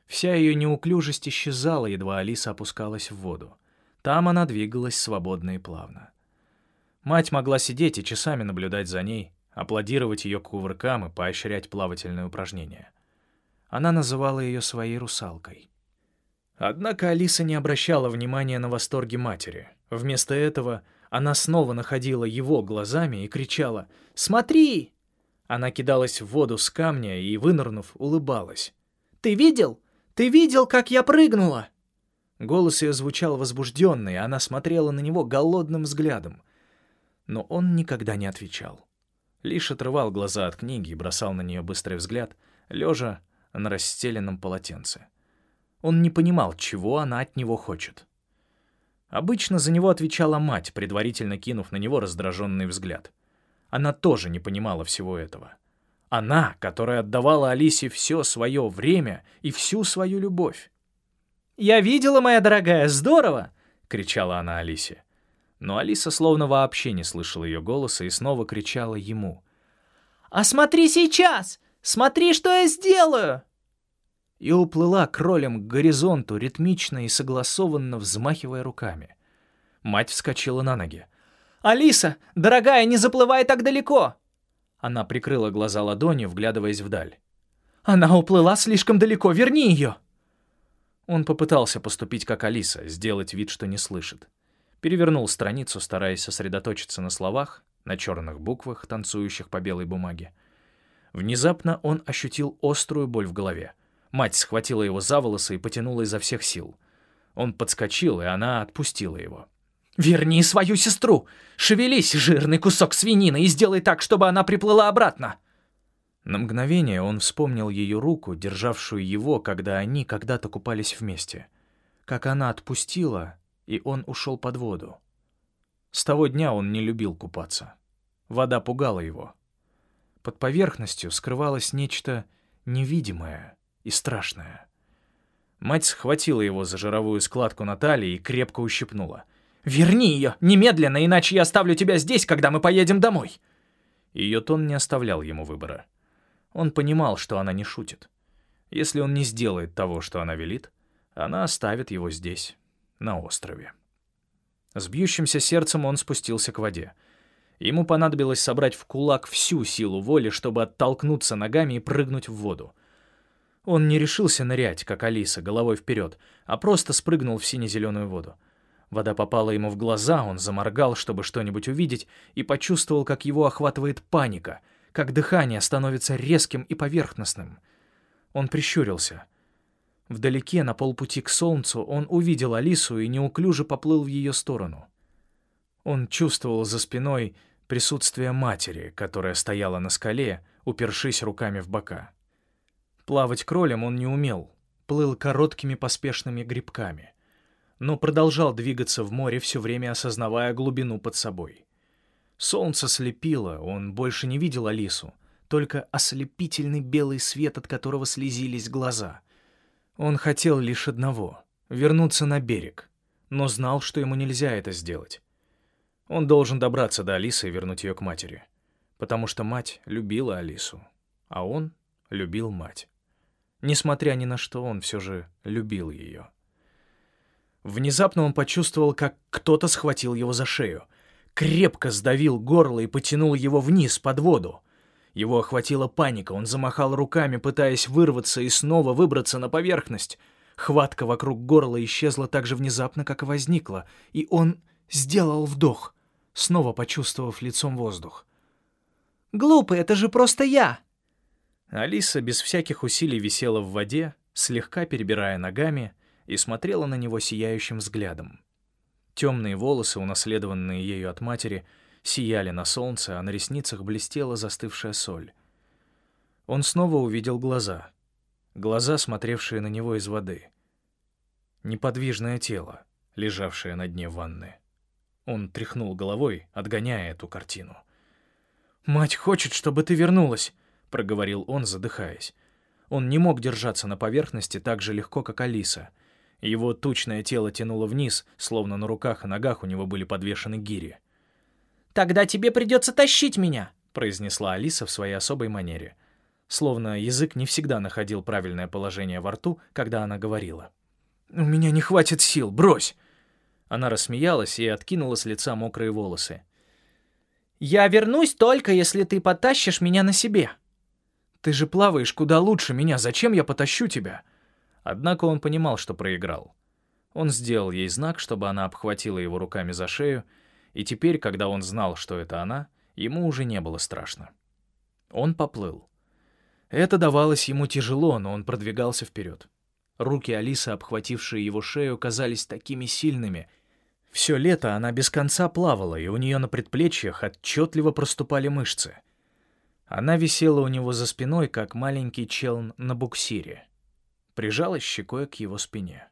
Вся ее неуклюжесть исчезала, едва Алиса опускалась в воду. Там она двигалась свободно и плавно. Мать могла сидеть и часами наблюдать за ней, аплодировать ее кувыркам и поощрять плавательные упражнения. Она называла ее своей русалкой. Однако Алиса не обращала внимания на восторги матери. Вместо этого она снова находила его глазами и кричала «Смотри!». Она кидалась в воду с камня и, вынырнув, улыбалась. «Ты видел? Ты видел, как я прыгнула?» Голос ее звучал возбужденно, и она смотрела на него голодным взглядом — но он никогда не отвечал. Лишь отрывал глаза от книги и бросал на нее быстрый взгляд, лежа на расстеленном полотенце. Он не понимал, чего она от него хочет. Обычно за него отвечала мать, предварительно кинув на него раздраженный взгляд. Она тоже не понимала всего этого. Она, которая отдавала Алисе все свое время и всю свою любовь. «Я видела, моя дорогая, здорово!» — кричала она Алисе но Алиса словно вообще не слышала ее голоса и снова кричала ему. «А смотри сейчас! Смотри, что я сделаю!» И уплыла кролем к горизонту, ритмично и согласованно взмахивая руками. Мать вскочила на ноги. «Алиса, дорогая, не заплывай так далеко!» Она прикрыла глаза ладонью, вглядываясь вдаль. «Она уплыла слишком далеко, верни ее!» Он попытался поступить как Алиса, сделать вид, что не слышит. Перевернул страницу, стараясь сосредоточиться на словах, на черных буквах, танцующих по белой бумаге. Внезапно он ощутил острую боль в голове. Мать схватила его за волосы и потянула изо всех сил. Он подскочил, и она отпустила его. «Верни свою сестру! Шевелись, жирный кусок свинины, и сделай так, чтобы она приплыла обратно!» На мгновение он вспомнил ее руку, державшую его, когда они когда-то купались вместе. Как она отпустила, и он ушел под воду. С того дня он не любил купаться. Вода пугала его. Под поверхностью скрывалось нечто невидимое и страшное. Мать схватила его за жировую складку на талии и крепко ущипнула. «Верни ее! Немедленно, иначе я оставлю тебя здесь, когда мы поедем домой!» Ее тон не оставлял ему выбора. Он понимал, что она не шутит. Если он не сделает того, что она велит, она оставит его здесь, на острове. С бьющимся сердцем он спустился к воде. Ему понадобилось собрать в кулак всю силу воли, чтобы оттолкнуться ногами и прыгнуть в воду. Он не решился нырять, как Алиса, головой вперед, а просто спрыгнул в сине-зеленую воду. Вода попала ему в глаза, он заморгал, чтобы что-нибудь увидеть, и почувствовал, как его охватывает паника, как дыхание становится резким и поверхностным. Он прищурился. Вдалеке, на полпути к солнцу, он увидел Алису и неуклюже поплыл в ее сторону. Он чувствовал за спиной присутствие матери, которая стояла на скале, упершись руками в бока. Плавать кролем он не умел, плыл короткими поспешными грибками, но продолжал двигаться в море, все время осознавая глубину под собой. Солнце слепило, он больше не видел Алису, только ослепительный белый свет, от которого слезились глаза. Он хотел лишь одного — вернуться на берег, но знал, что ему нельзя это сделать. Он должен добраться до Алисы и вернуть ее к матери, потому что мать любила Алису, а он любил мать. Несмотря ни на что, он все же любил ее. Внезапно он почувствовал, как кто-то схватил его за шею, крепко сдавил горло и потянул его вниз, под воду. Его охватила паника, он замахал руками, пытаясь вырваться и снова выбраться на поверхность. Хватка вокруг горла исчезла так же внезапно, как и возникла, и он сделал вдох, снова почувствовав лицом воздух. «Глупый, это же просто я!» Алиса без всяких усилий висела в воде, слегка перебирая ногами, и смотрела на него сияющим взглядом. Темные волосы, унаследованные ею от матери, сияли на солнце, а на ресницах блестела застывшая соль. Он снова увидел глаза. Глаза, смотревшие на него из воды. Неподвижное тело, лежавшее на дне ванны. Он тряхнул головой, отгоняя эту картину. «Мать хочет, чтобы ты вернулась!» Проговорил он, задыхаясь. Он не мог держаться на поверхности так же легко, как Алиса. Его тучное тело тянуло вниз, словно на руках и ногах у него были подвешены гири. «Тогда тебе придется тащить меня», — произнесла Алиса в своей особой манере. Словно язык не всегда находил правильное положение во рту, когда она говорила. «У меня не хватит сил, брось!» Она рассмеялась и откинула с лица мокрые волосы. «Я вернусь только, если ты потащишь меня на себе», «Ты же плаваешь куда лучше меня, зачем я потащу тебя?» Однако он понимал, что проиграл. Он сделал ей знак, чтобы она обхватила его руками за шею, и теперь, когда он знал, что это она, ему уже не было страшно. Он поплыл. Это давалось ему тяжело, но он продвигался вперед. Руки Алисы, обхватившие его шею, казались такими сильными. Все лето она без конца плавала, и у нее на предплечьях отчетливо проступали мышцы — она висела у него за спиной, как маленький челн на буксире. Прижалась щекой к его спине.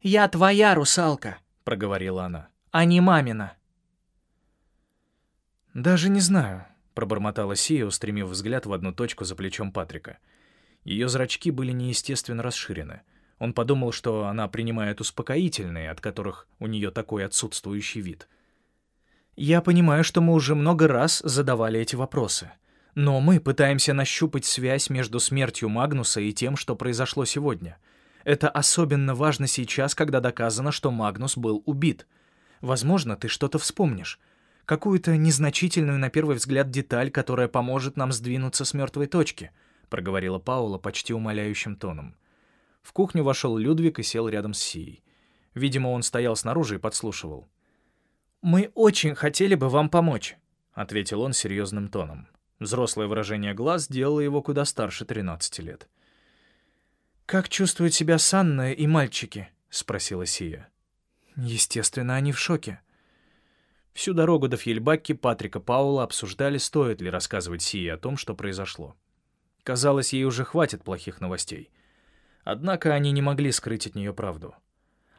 «Я твоя русалка», — проговорила она, — «а не мамина». «Даже не знаю», — пробормотала Сия, устремив взгляд в одну точку за плечом Патрика. Ее зрачки были неестественно расширены. Он подумал, что она принимает успокоительные, от которых у нее такой отсутствующий вид. «Я понимаю, что мы уже много раз задавали эти вопросы», но мы пытаемся нащупать связь между смертью Магнуса и тем, что произошло сегодня. Это особенно важно сейчас, когда доказано, что Магнус был убит. Возможно, ты что-то вспомнишь. Какую-то незначительную на первый взгляд деталь, которая поможет нам сдвинуться с мертвой точки», — проговорила Паула почти умоляющим тоном. В кухню вошел Людвиг и сел рядом с Сией. Видимо, он стоял снаружи и подслушивал. «Мы очень хотели бы вам помочь», — ответил он серьезным тоном. Взрослое выражение глаз делало его куда старше 13 лет. «Как чувствуют себя Санна и мальчики?» — спросила Сия. «Естественно, они в шоке». Всю дорогу до Фьельбакки Патрика Паула обсуждали, стоит ли рассказывать Сии о том, что произошло. Казалось, ей уже хватит плохих новостей. Однако они не могли скрыть от нее правду.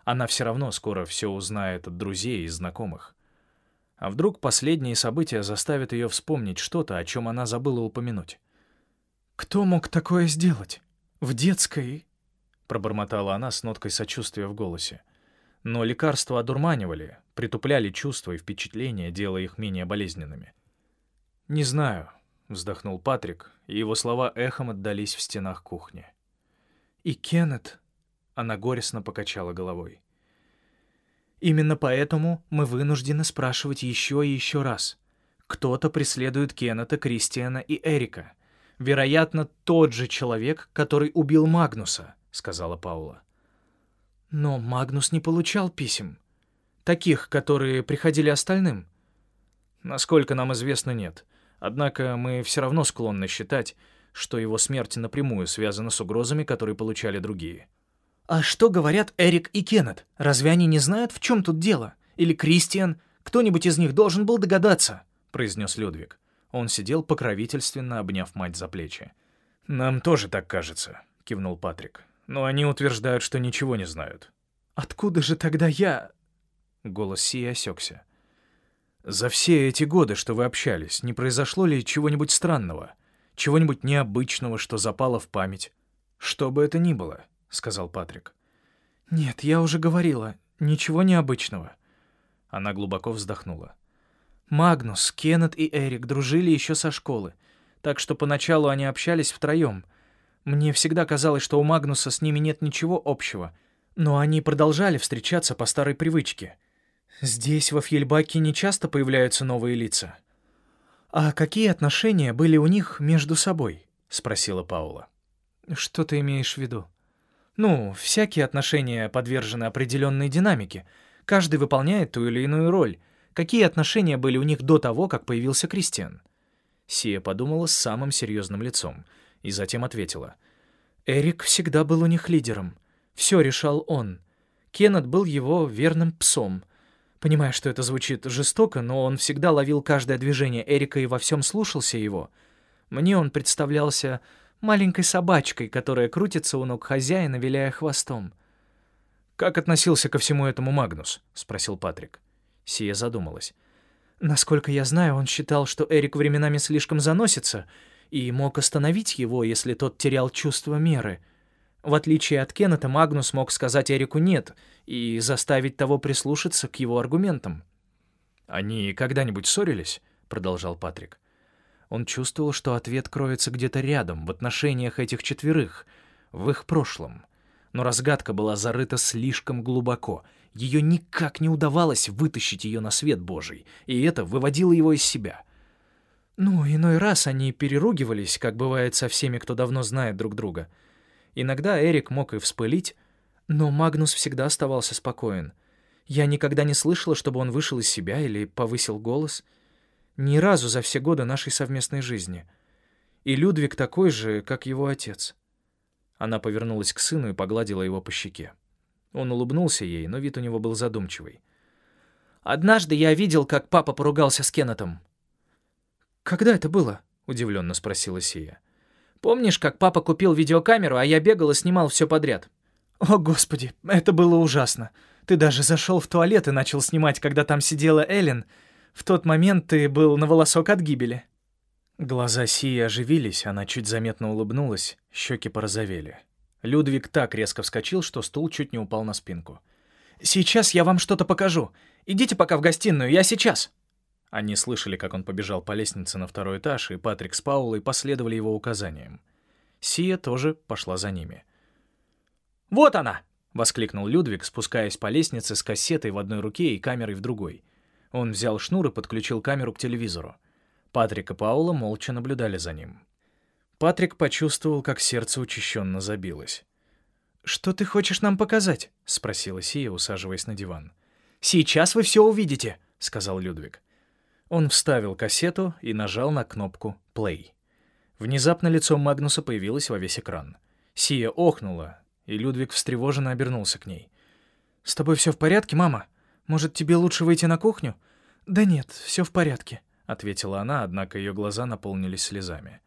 Она все равно скоро все узнает от друзей и знакомых. А вдруг последние события заставят ее вспомнить что-то, о чем она забыла упомянуть? «Кто мог такое сделать? В детской?» — пробормотала она с ноткой сочувствия в голосе. Но лекарства одурманивали, притупляли чувства и впечатления, делая их менее болезненными. «Не знаю», — вздохнул Патрик, и его слова эхом отдались в стенах кухни. «И Кеннет...» — она горестно покачала головой. «Именно поэтому мы вынуждены спрашивать еще и еще раз. Кто-то преследует Кеннета, Кристиана и Эрика. Вероятно, тот же человек, который убил Магнуса», — сказала Паула. Но Магнус не получал писем. Таких, которые приходили остальным. Насколько нам известно, нет. Однако мы все равно склонны считать, что его смерть напрямую связана с угрозами, которые получали другие. «А что говорят Эрик и Кеннет? Разве они не знают, в чем тут дело? Или Кристиан? Кто-нибудь из них должен был догадаться?» — произнес Людвиг. Он сидел покровительственно, обняв мать за плечи. «Нам тоже так кажется», — кивнул Патрик но они утверждают, что ничего не знают. «Откуда же тогда я...» Голос Си осекся. «За все эти годы, что вы общались, не произошло ли чего-нибудь странного? Чего-нибудь необычного, что запало в память? Что бы это ни было», — сказал Патрик. «Нет, я уже говорила, ничего необычного». Она глубоко вздохнула. Магнус, Кеннет и Эрик дружили еще со школы, так что поначалу они общались втроем — мне всегда казалось, что у Магнуса с ними нет ничего общего, но они продолжали встречаться по старой привычке. Здесь, во Фьельбаке, не часто появляются новые лица. «А какие отношения были у них между собой?» — спросила Паула. «Что ты имеешь в виду?» «Ну, всякие отношения подвержены определенной динамике. Каждый выполняет ту или иную роль. Какие отношения были у них до того, как появился Кристиан?» Сия подумала с самым серьезным лицом — и затем ответила. «Эрик всегда был у них лидером. Все решал он. Кеннет был его верным псом. Понимаю, что это звучит жестоко, но он всегда ловил каждое движение Эрика и во всем слушался его. Мне он представлялся маленькой собачкой, которая крутится у ног хозяина, виляя хвостом. «Как относился ко всему этому Магнус?» — спросил Патрик. Сия задумалась. Насколько я знаю, он считал, что Эрик временами слишком заносится и мог остановить его, если тот терял чувство меры. В отличие от Кеннета, Магнус мог сказать Эрику «нет» и заставить того прислушаться к его аргументам. «Они когда-нибудь ссорились?» — продолжал Патрик. Он чувствовал, что ответ кроется где-то рядом, в отношениях этих четверых, в их прошлом. Но разгадка была зарыта слишком глубоко. Ее никак не удавалось вытащить ее на свет Божий, и это выводило его из себя. Ну, иной раз они переругивались, как бывает со всеми, кто давно знает друг друга. Иногда Эрик мог и вспылить, но Магнус всегда оставался спокоен. Я никогда не слышала, чтобы он вышел из себя или повысил голос. Ни разу за все годы нашей совместной жизни. И Людвиг такой же, как его отец. Она повернулась к сыну и погладила его по щеке. Он улыбнулся ей, но вид у него был задумчивый. «Однажды я видел, как папа поругался с Кеннетом. «Когда это было?» — удивленно спросила Сия. «Помнишь, как папа купил видеокамеру, а я бегал и снимал все подряд?» «О, Господи, это было ужасно. Ты даже зашел в туалет и начал снимать, когда там сидела Эллен. В тот момент ты был на волосок от гибели». Глаза Сии оживились, она чуть заметно улыбнулась, щеки порозовели. Людвиг так резко вскочил, что стул чуть не упал на спинку. «Сейчас я вам что-то покажу. Идите пока в гостиную, я сейчас!» Они слышали, как он побежал по лестнице на второй этаж, и Патрик с Паулой последовали его указаниям. Сия тоже пошла за ними. «Вот она!» — воскликнул Людвиг, спускаясь по лестнице с кассетой в одной руке и камерой в другой. Он взял шнур и подключил камеру к телевизору. Патрик и Паула молча наблюдали за ним. Патрик почувствовал, как сердце учащенно забилось. «Что ты хочешь нам показать?» — спросила Сия, усаживаясь на диван. «Сейчас вы все увидите», — сказал Людвиг. Он вставил кассету и нажал на кнопку «Play». Внезапно лицо Магнуса появилось во весь экран. Сия охнула, и Людвиг встревоженно обернулся к ней. «С тобой все в порядке, мама? Может, тебе лучше выйти на кухню?» «Да нет, все в порядке», — ответила она, однако ее глаза наполнились слезами.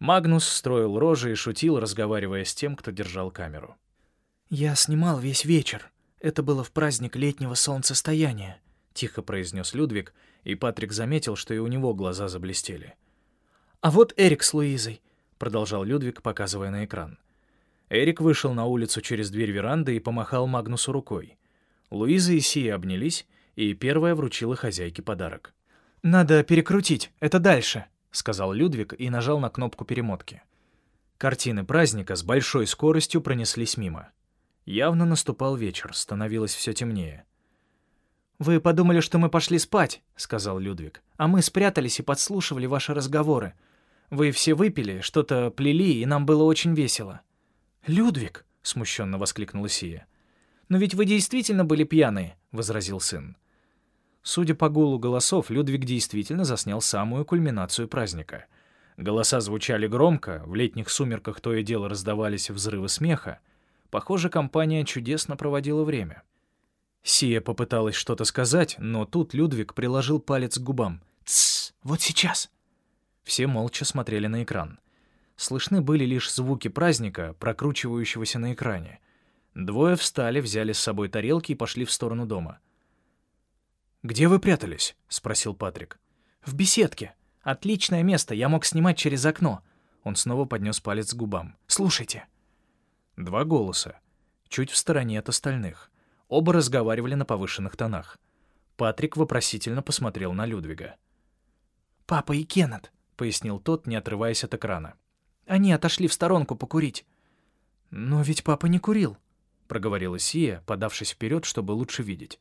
Магнус строил рожи и шутил, разговаривая с тем, кто держал камеру. «Я снимал весь вечер. Это было в праздник летнего солнцестояния», — тихо произнес Людвиг, и Патрик заметил, что и у него глаза заблестели. «А вот Эрик с Луизой», — продолжал Людвиг, показывая на экран. Эрик вышел на улицу через дверь веранды и помахал Магнусу рукой. Луиза и Сия обнялись, и первая вручила хозяйке подарок. «Надо перекрутить, это дальше», — сказал Людвиг и нажал на кнопку перемотки. Картины праздника с большой скоростью пронеслись мимо. Явно наступал вечер, становилось все темнее. «Вы подумали, что мы пошли спать», — сказал Людвиг, «а мы спрятались и подслушивали ваши разговоры. Вы все выпили, что-то плели, и нам было очень весело». «Людвиг!» — смущенно воскликнула Сия. «Но ведь вы действительно были пьяные», — возразил сын. Судя по гулу голосов, Людвиг действительно заснял самую кульминацию праздника. Голоса звучали громко, в летних сумерках то и дело раздавались взрывы смеха. Похоже, компания чудесно проводила время. Сия попыталась что-то сказать, но тут Людвиг приложил палец к губам. «Тссс, вот сейчас!» Все молча смотрели на экран. Слышны были лишь звуки праздника, прокручивающегося на экране. Двое встали, взяли с собой тарелки и пошли в сторону дома. «Где вы прятались?» — спросил Патрик. «В беседке. Отличное место, я мог снимать через окно». Он снова поднес палец к губам. «Слушайте». Два голоса. Чуть в стороне от остальных. Оба разговаривали на повышенных тонах. Патрик вопросительно посмотрел на Людвига. «Папа и Кеннет», — пояснил тот, не отрываясь от экрана. «Они отошли в сторонку покурить». «Но ведь папа не курил», — проговорила Сия, подавшись вперед, чтобы лучше видеть.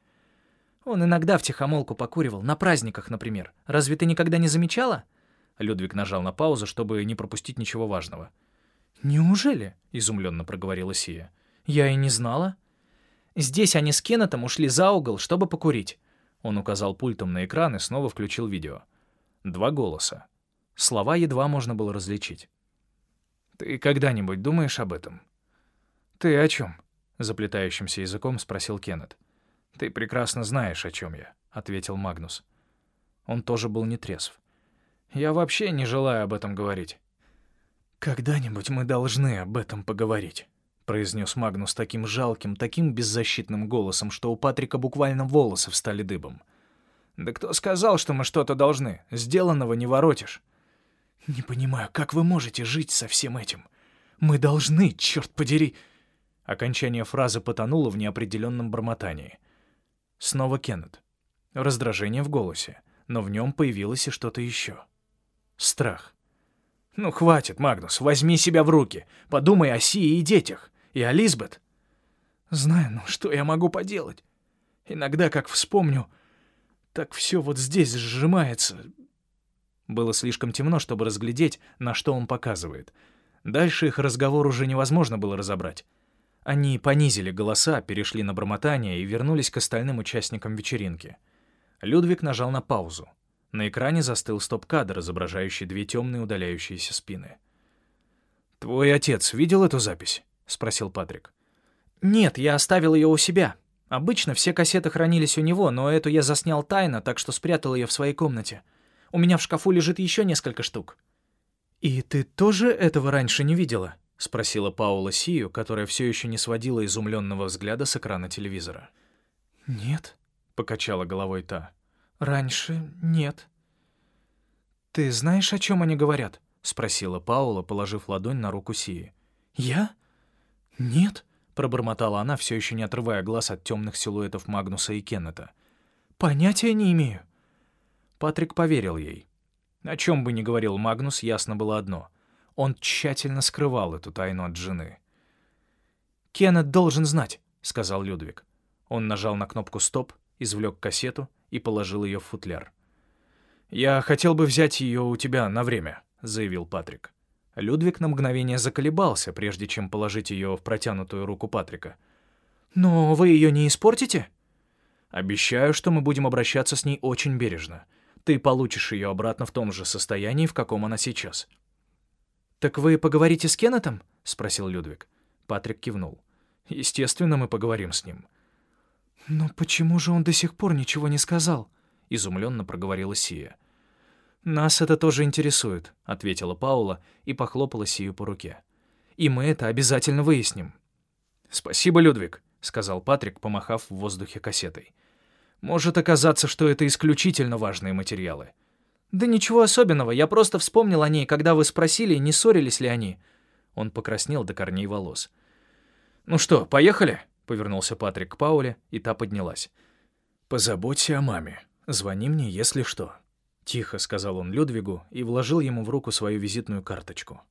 «Он иногда втихомолку покуривал, на праздниках, например. Разве ты никогда не замечала?» Людвиг нажал на паузу, чтобы не пропустить ничего важного. «Неужели?» — изумленно проговорила Сия. «Я и не знала». «Здесь они с Кеннетом ушли за угол, чтобы покурить». Он указал пультом на экран и снова включил видео. Два голоса. Слова едва можно было различить. «Ты когда-нибудь думаешь об этом?» «Ты о чем?» — заплетающимся языком спросил Кеннет. «Ты прекрасно знаешь, о чем я», — ответил Магнус. Он тоже был нетрезв. «Я вообще не желаю об этом говорить». «Когда-нибудь мы должны об этом поговорить», — произнес Магнус таким жалким, таким беззащитным голосом, что у Патрика буквально волосы встали дыбом. «Да кто сказал, что мы что-то должны? Сделанного не воротишь». «Не понимаю, как вы можете жить со всем этим? Мы должны, черт подери...» Окончание фразы потонуло в неопределенном бормотании. Снова Кеннет. Раздражение в голосе, но в нем появилось и что-то еще. Страх. «Ну, хватит, Магнус, возьми себя в руки. Подумай о Сии и детях. И о Лизбет». «Знаю, ну что я могу поделать? Иногда, как вспомню, так все вот здесь сжимается». Было слишком темно, чтобы разглядеть, на что он показывает. Дальше их разговор уже невозможно было разобрать. Они понизили голоса, перешли на бормотание и вернулись к остальным участникам вечеринки. Людвиг нажал на паузу. На экране застыл стоп-кадр, изображающий две темные удаляющиеся спины. «Твой отец видел эту запись?» — спросил Патрик. «Нет, я оставил ее у себя. Обычно все кассеты хранились у него, но эту я заснял тайно, так что спрятал ее в своей комнате. У меня в шкафу лежит еще несколько штук». «И ты тоже этого раньше не видела?» — спросила Паула Сию, которая все еще не сводила изумленного взгляда с экрана телевизора. «Нет», — покачала головой та. «Раньше нет». «Ты знаешь, о чем они говорят?» — спросила Паула, положив ладонь на руку Сии. «Я? Нет», — пробормотала она, все еще не отрывая глаз от темных силуэтов Магнуса и Кеннета. «Понятия не имею». Патрик поверил ей. О чем бы ни говорил Магнус, ясно было одно. Он тщательно скрывал эту тайну от жены. Кеннет должен знать», — сказал Людвиг. Он нажал на кнопку «Стоп», извлек кассету и положил ее в футляр. «Я хотел бы взять ее у тебя на время», — заявил Патрик. Людвиг на мгновение заколебался, прежде чем положить ее в протянутую руку Патрика. «Но вы ее не испортите?» «Обещаю, что мы будем обращаться с ней очень бережно. Ты получишь ее обратно в том же состоянии, в каком она сейчас». «Так вы поговорите с Кеннетом?» — спросил Людвиг. Патрик кивнул. «Естественно, мы поговорим с ним». «Но почему же он до сих пор ничего не сказал?» — изумленно проговорила Сия. «Нас это тоже интересует», — ответила Паула и похлопала Сию по руке. «И мы это обязательно выясним». «Спасибо, Людвиг», — сказал Патрик, помахав в воздухе кассетой. «Может оказаться, что это исключительно важные материалы». «Да ничего особенного, я просто вспомнил о ней, когда вы спросили, не ссорились ли они». Он покраснел до корней волос. «Ну что, поехали?» — повернулся Патрик к Пауле, и та поднялась. «Позаботься о маме. Звони мне, если что». Тихо сказал он Людвигу и вложил ему в руку свою визитную карточку.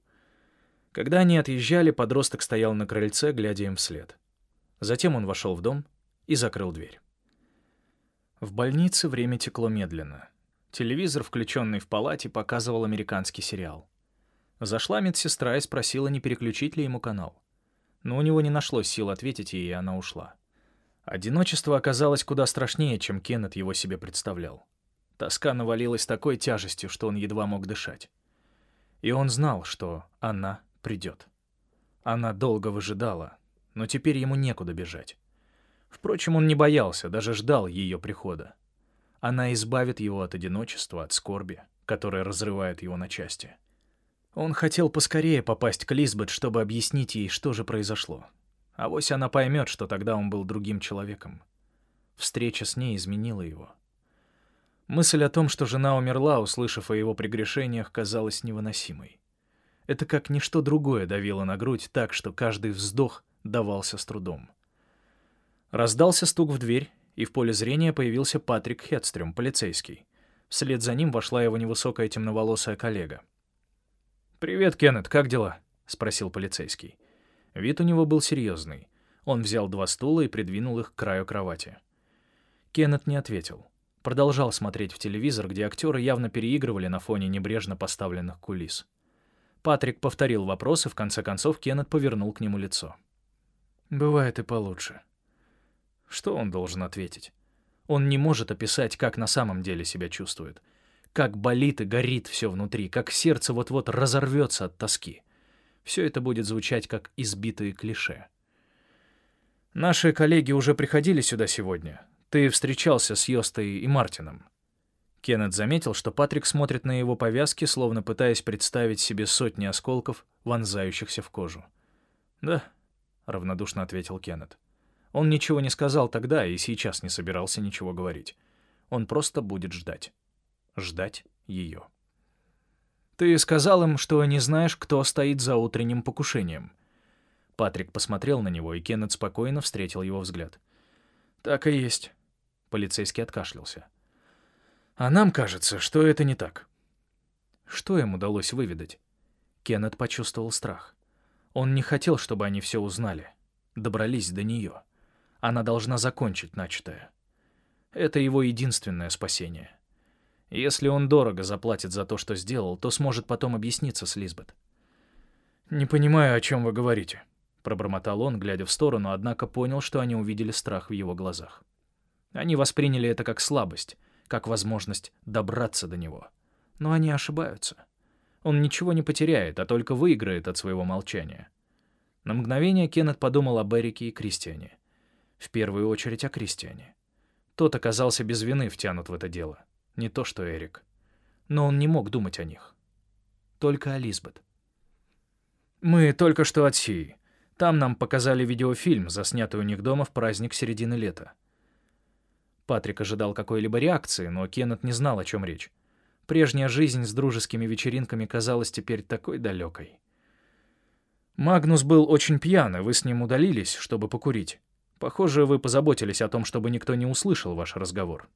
Когда они отъезжали, подросток стоял на крыльце, глядя им вслед. Затем он вошел в дом и закрыл дверь. В больнице время текло медленно. Телевизор, включенный в палате, показывал американский сериал. Зашла медсестра и спросила, не переключить ли ему канал. Но у него не нашлось сил ответить ей, и она ушла. Одиночество оказалось куда страшнее, чем Кеннет его себе представлял. Тоска навалилась такой тяжестью, что он едва мог дышать. И он знал, что она придет. Она долго выжидала, но теперь ему некуда бежать. Впрочем, он не боялся, даже ждал ее прихода. Она избавит его от одиночества, от скорби, которая разрывает его на части. Он хотел поскорее попасть к Лизбет, чтобы объяснить ей, что же произошло. А вось она поймет, что тогда он был другим человеком. Встреча с ней изменила его. Мысль о том, что жена умерла, услышав о его прегрешениях, казалась невыносимой. Это как ничто другое давило на грудь так, что каждый вздох давался с трудом. Раздался стук в дверь, и в поле зрения появился Патрик Хедстрюм, полицейский. Вслед за ним вошла его невысокая темноволосая коллега — «Привет, Кеннет, как дела?» — спросил полицейский. Вид у него был серьезный. Он взял два стула и придвинул их к краю кровати. Кеннет не ответил. Продолжал смотреть в телевизор, где актеры явно переигрывали на фоне небрежно поставленных кулис. Патрик повторил вопрос, и в конце концов Кеннет повернул к нему лицо. «Бывает и получше». Что он должен ответить? Он не может описать, как на самом деле себя чувствует — как болит и горит все внутри, как сердце вот-вот разорвется от тоски. Все это будет звучать как избитые клише. Наши коллеги уже приходили сюда сегодня. Ты встречался с Йостой и Мартином. Кеннет заметил, что Патрик смотрит на его повязки, словно пытаясь представить себе сотни осколков, вонзающихся в кожу. «Да», — равнодушно ответил Кеннет. Он ничего не сказал тогда и сейчас не собирался ничего говорить. Он просто будет ждать ждать ее. «Ты сказал им, что не знаешь, кто стоит за утренним покушением». Патрик посмотрел на него, и Кеннет спокойно встретил его взгляд. «Так и есть». Полицейский откашлялся. «А нам кажется, что это не так». Что им удалось выведать? Кеннет почувствовал страх. Он не хотел, чтобы они все узнали. Добрались до нее. Она должна закончить начатое. Это его единственное спасение. Если он дорого заплатит за то, что сделал, то сможет потом объясниться с Лизбет. «Не понимаю, о чем вы говорите», — пробормотал он, глядя в сторону, однако понял, что они увидели страх в его глазах. Они восприняли это как слабость, как возможность добраться до него. Но они ошибаются. Он ничего не потеряет, а только выиграет от своего молчания. На мгновение Кеннет подумал об Эрике и Кристиане. В первую очередь о Кристиане. Тот оказался без вины втянут в это дело. Не то что Эрик. Но он не мог думать о них. Только о Лизбет. «Мы только что от Сии. Там нам показали видеофильм, заснятый у них дома в праздник середины лета». Патрик ожидал какой-либо реакции, но Кеннет не знал, о чем речь. Прежняя жизнь с дружескими вечеринками казалась теперь такой далекой. «Магнус был очень пьян, и вы с ним удалились, чтобы покурить. Похоже, вы позаботились о том, чтобы никто не услышал ваш разговор».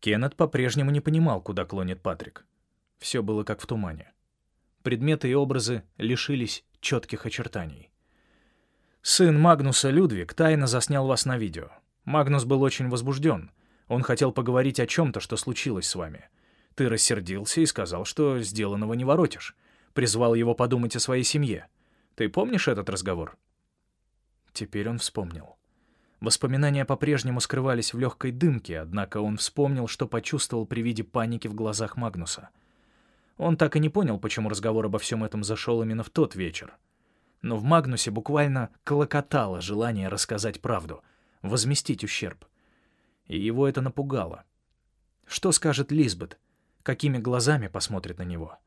Кеннет по-прежнему не понимал, куда клонит Патрик. Все было как в тумане. Предметы и образы лишились четких очертаний. Сын Магнуса Людвиг тайно заснял вас на видео. Магнус был очень возбужден. Он хотел поговорить о чем-то, что случилось с вами. Ты рассердился и сказал, что сделанного не воротишь. Призвал его подумать о своей семье. Ты помнишь этот разговор?» Теперь он вспомнил. Воспоминания по-прежнему скрывались в легкой дымке, однако он вспомнил, что почувствовал при виде паники в глазах Магнуса. Он так и не понял, почему разговор обо всем этом зашел именно в тот вечер. Но в Магнусе буквально клокотало желание рассказать правду, возместить ущерб. И его это напугало. Что скажет Лизбет? Какими глазами посмотрит на него?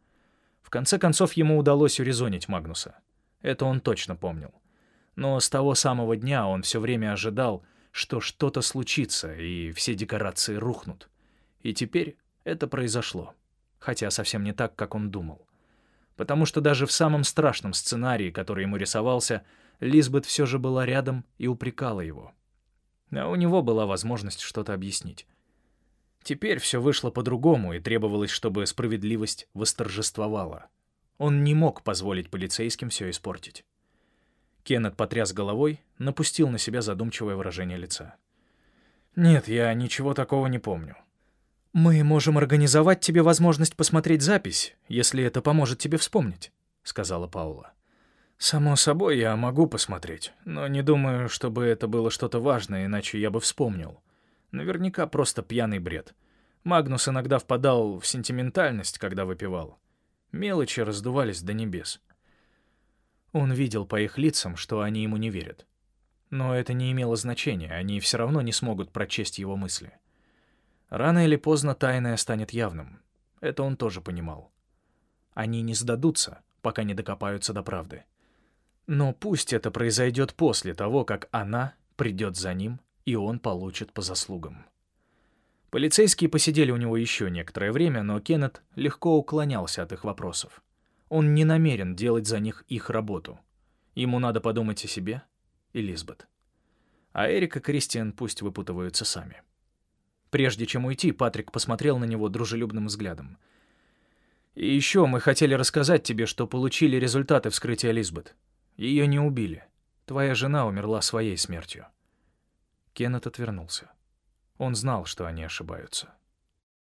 В конце концов, ему удалось урезонить Магнуса. Это он точно помнил. Но с того самого дня он все время ожидал, что что-то случится, и все декорации рухнут. И теперь это произошло. Хотя совсем не так, как он думал. Потому что даже в самом страшном сценарии, который ему рисовался, Лизбет все же была рядом и упрекала его. А у него была возможность что-то объяснить. Теперь все вышло по-другому, и требовалось, чтобы справедливость восторжествовала. Он не мог позволить полицейским все испортить. Кеннет потряс головой, напустил на себя задумчивое выражение лица. «Нет, я ничего такого не помню». «Мы можем организовать тебе возможность посмотреть запись, если это поможет тебе вспомнить», — сказала Паула. «Само собой, я могу посмотреть, но не думаю, чтобы это было что-то важное, иначе я бы вспомнил. Наверняка просто пьяный бред. Магнус иногда впадал в сентиментальность, когда выпивал. Мелочи раздувались до небес. Он видел по их лицам, что они ему не верят. Но это не имело значения, они все равно не смогут прочесть его мысли. Рано или поздно тайное станет явным. Это он тоже понимал. Они не сдадутся, пока не докопаются до правды. Но пусть это произойдет после того, как она придет за ним, и он получит по заслугам. Полицейские посидели у него еще некоторое время, но Кеннет легко уклонялся от их вопросов. Он не намерен делать за них их работу. Ему надо подумать о себе и Лизбет. А Эрик и Кристиан пусть выпутываются сами. Прежде чем уйти, Патрик посмотрел на него дружелюбным взглядом. «И еще мы хотели рассказать тебе, что получили результаты вскрытия Лизбет. Ее не убили. Твоя жена умерла своей смертью». Кеннет отвернулся. Он знал, что они ошибаются.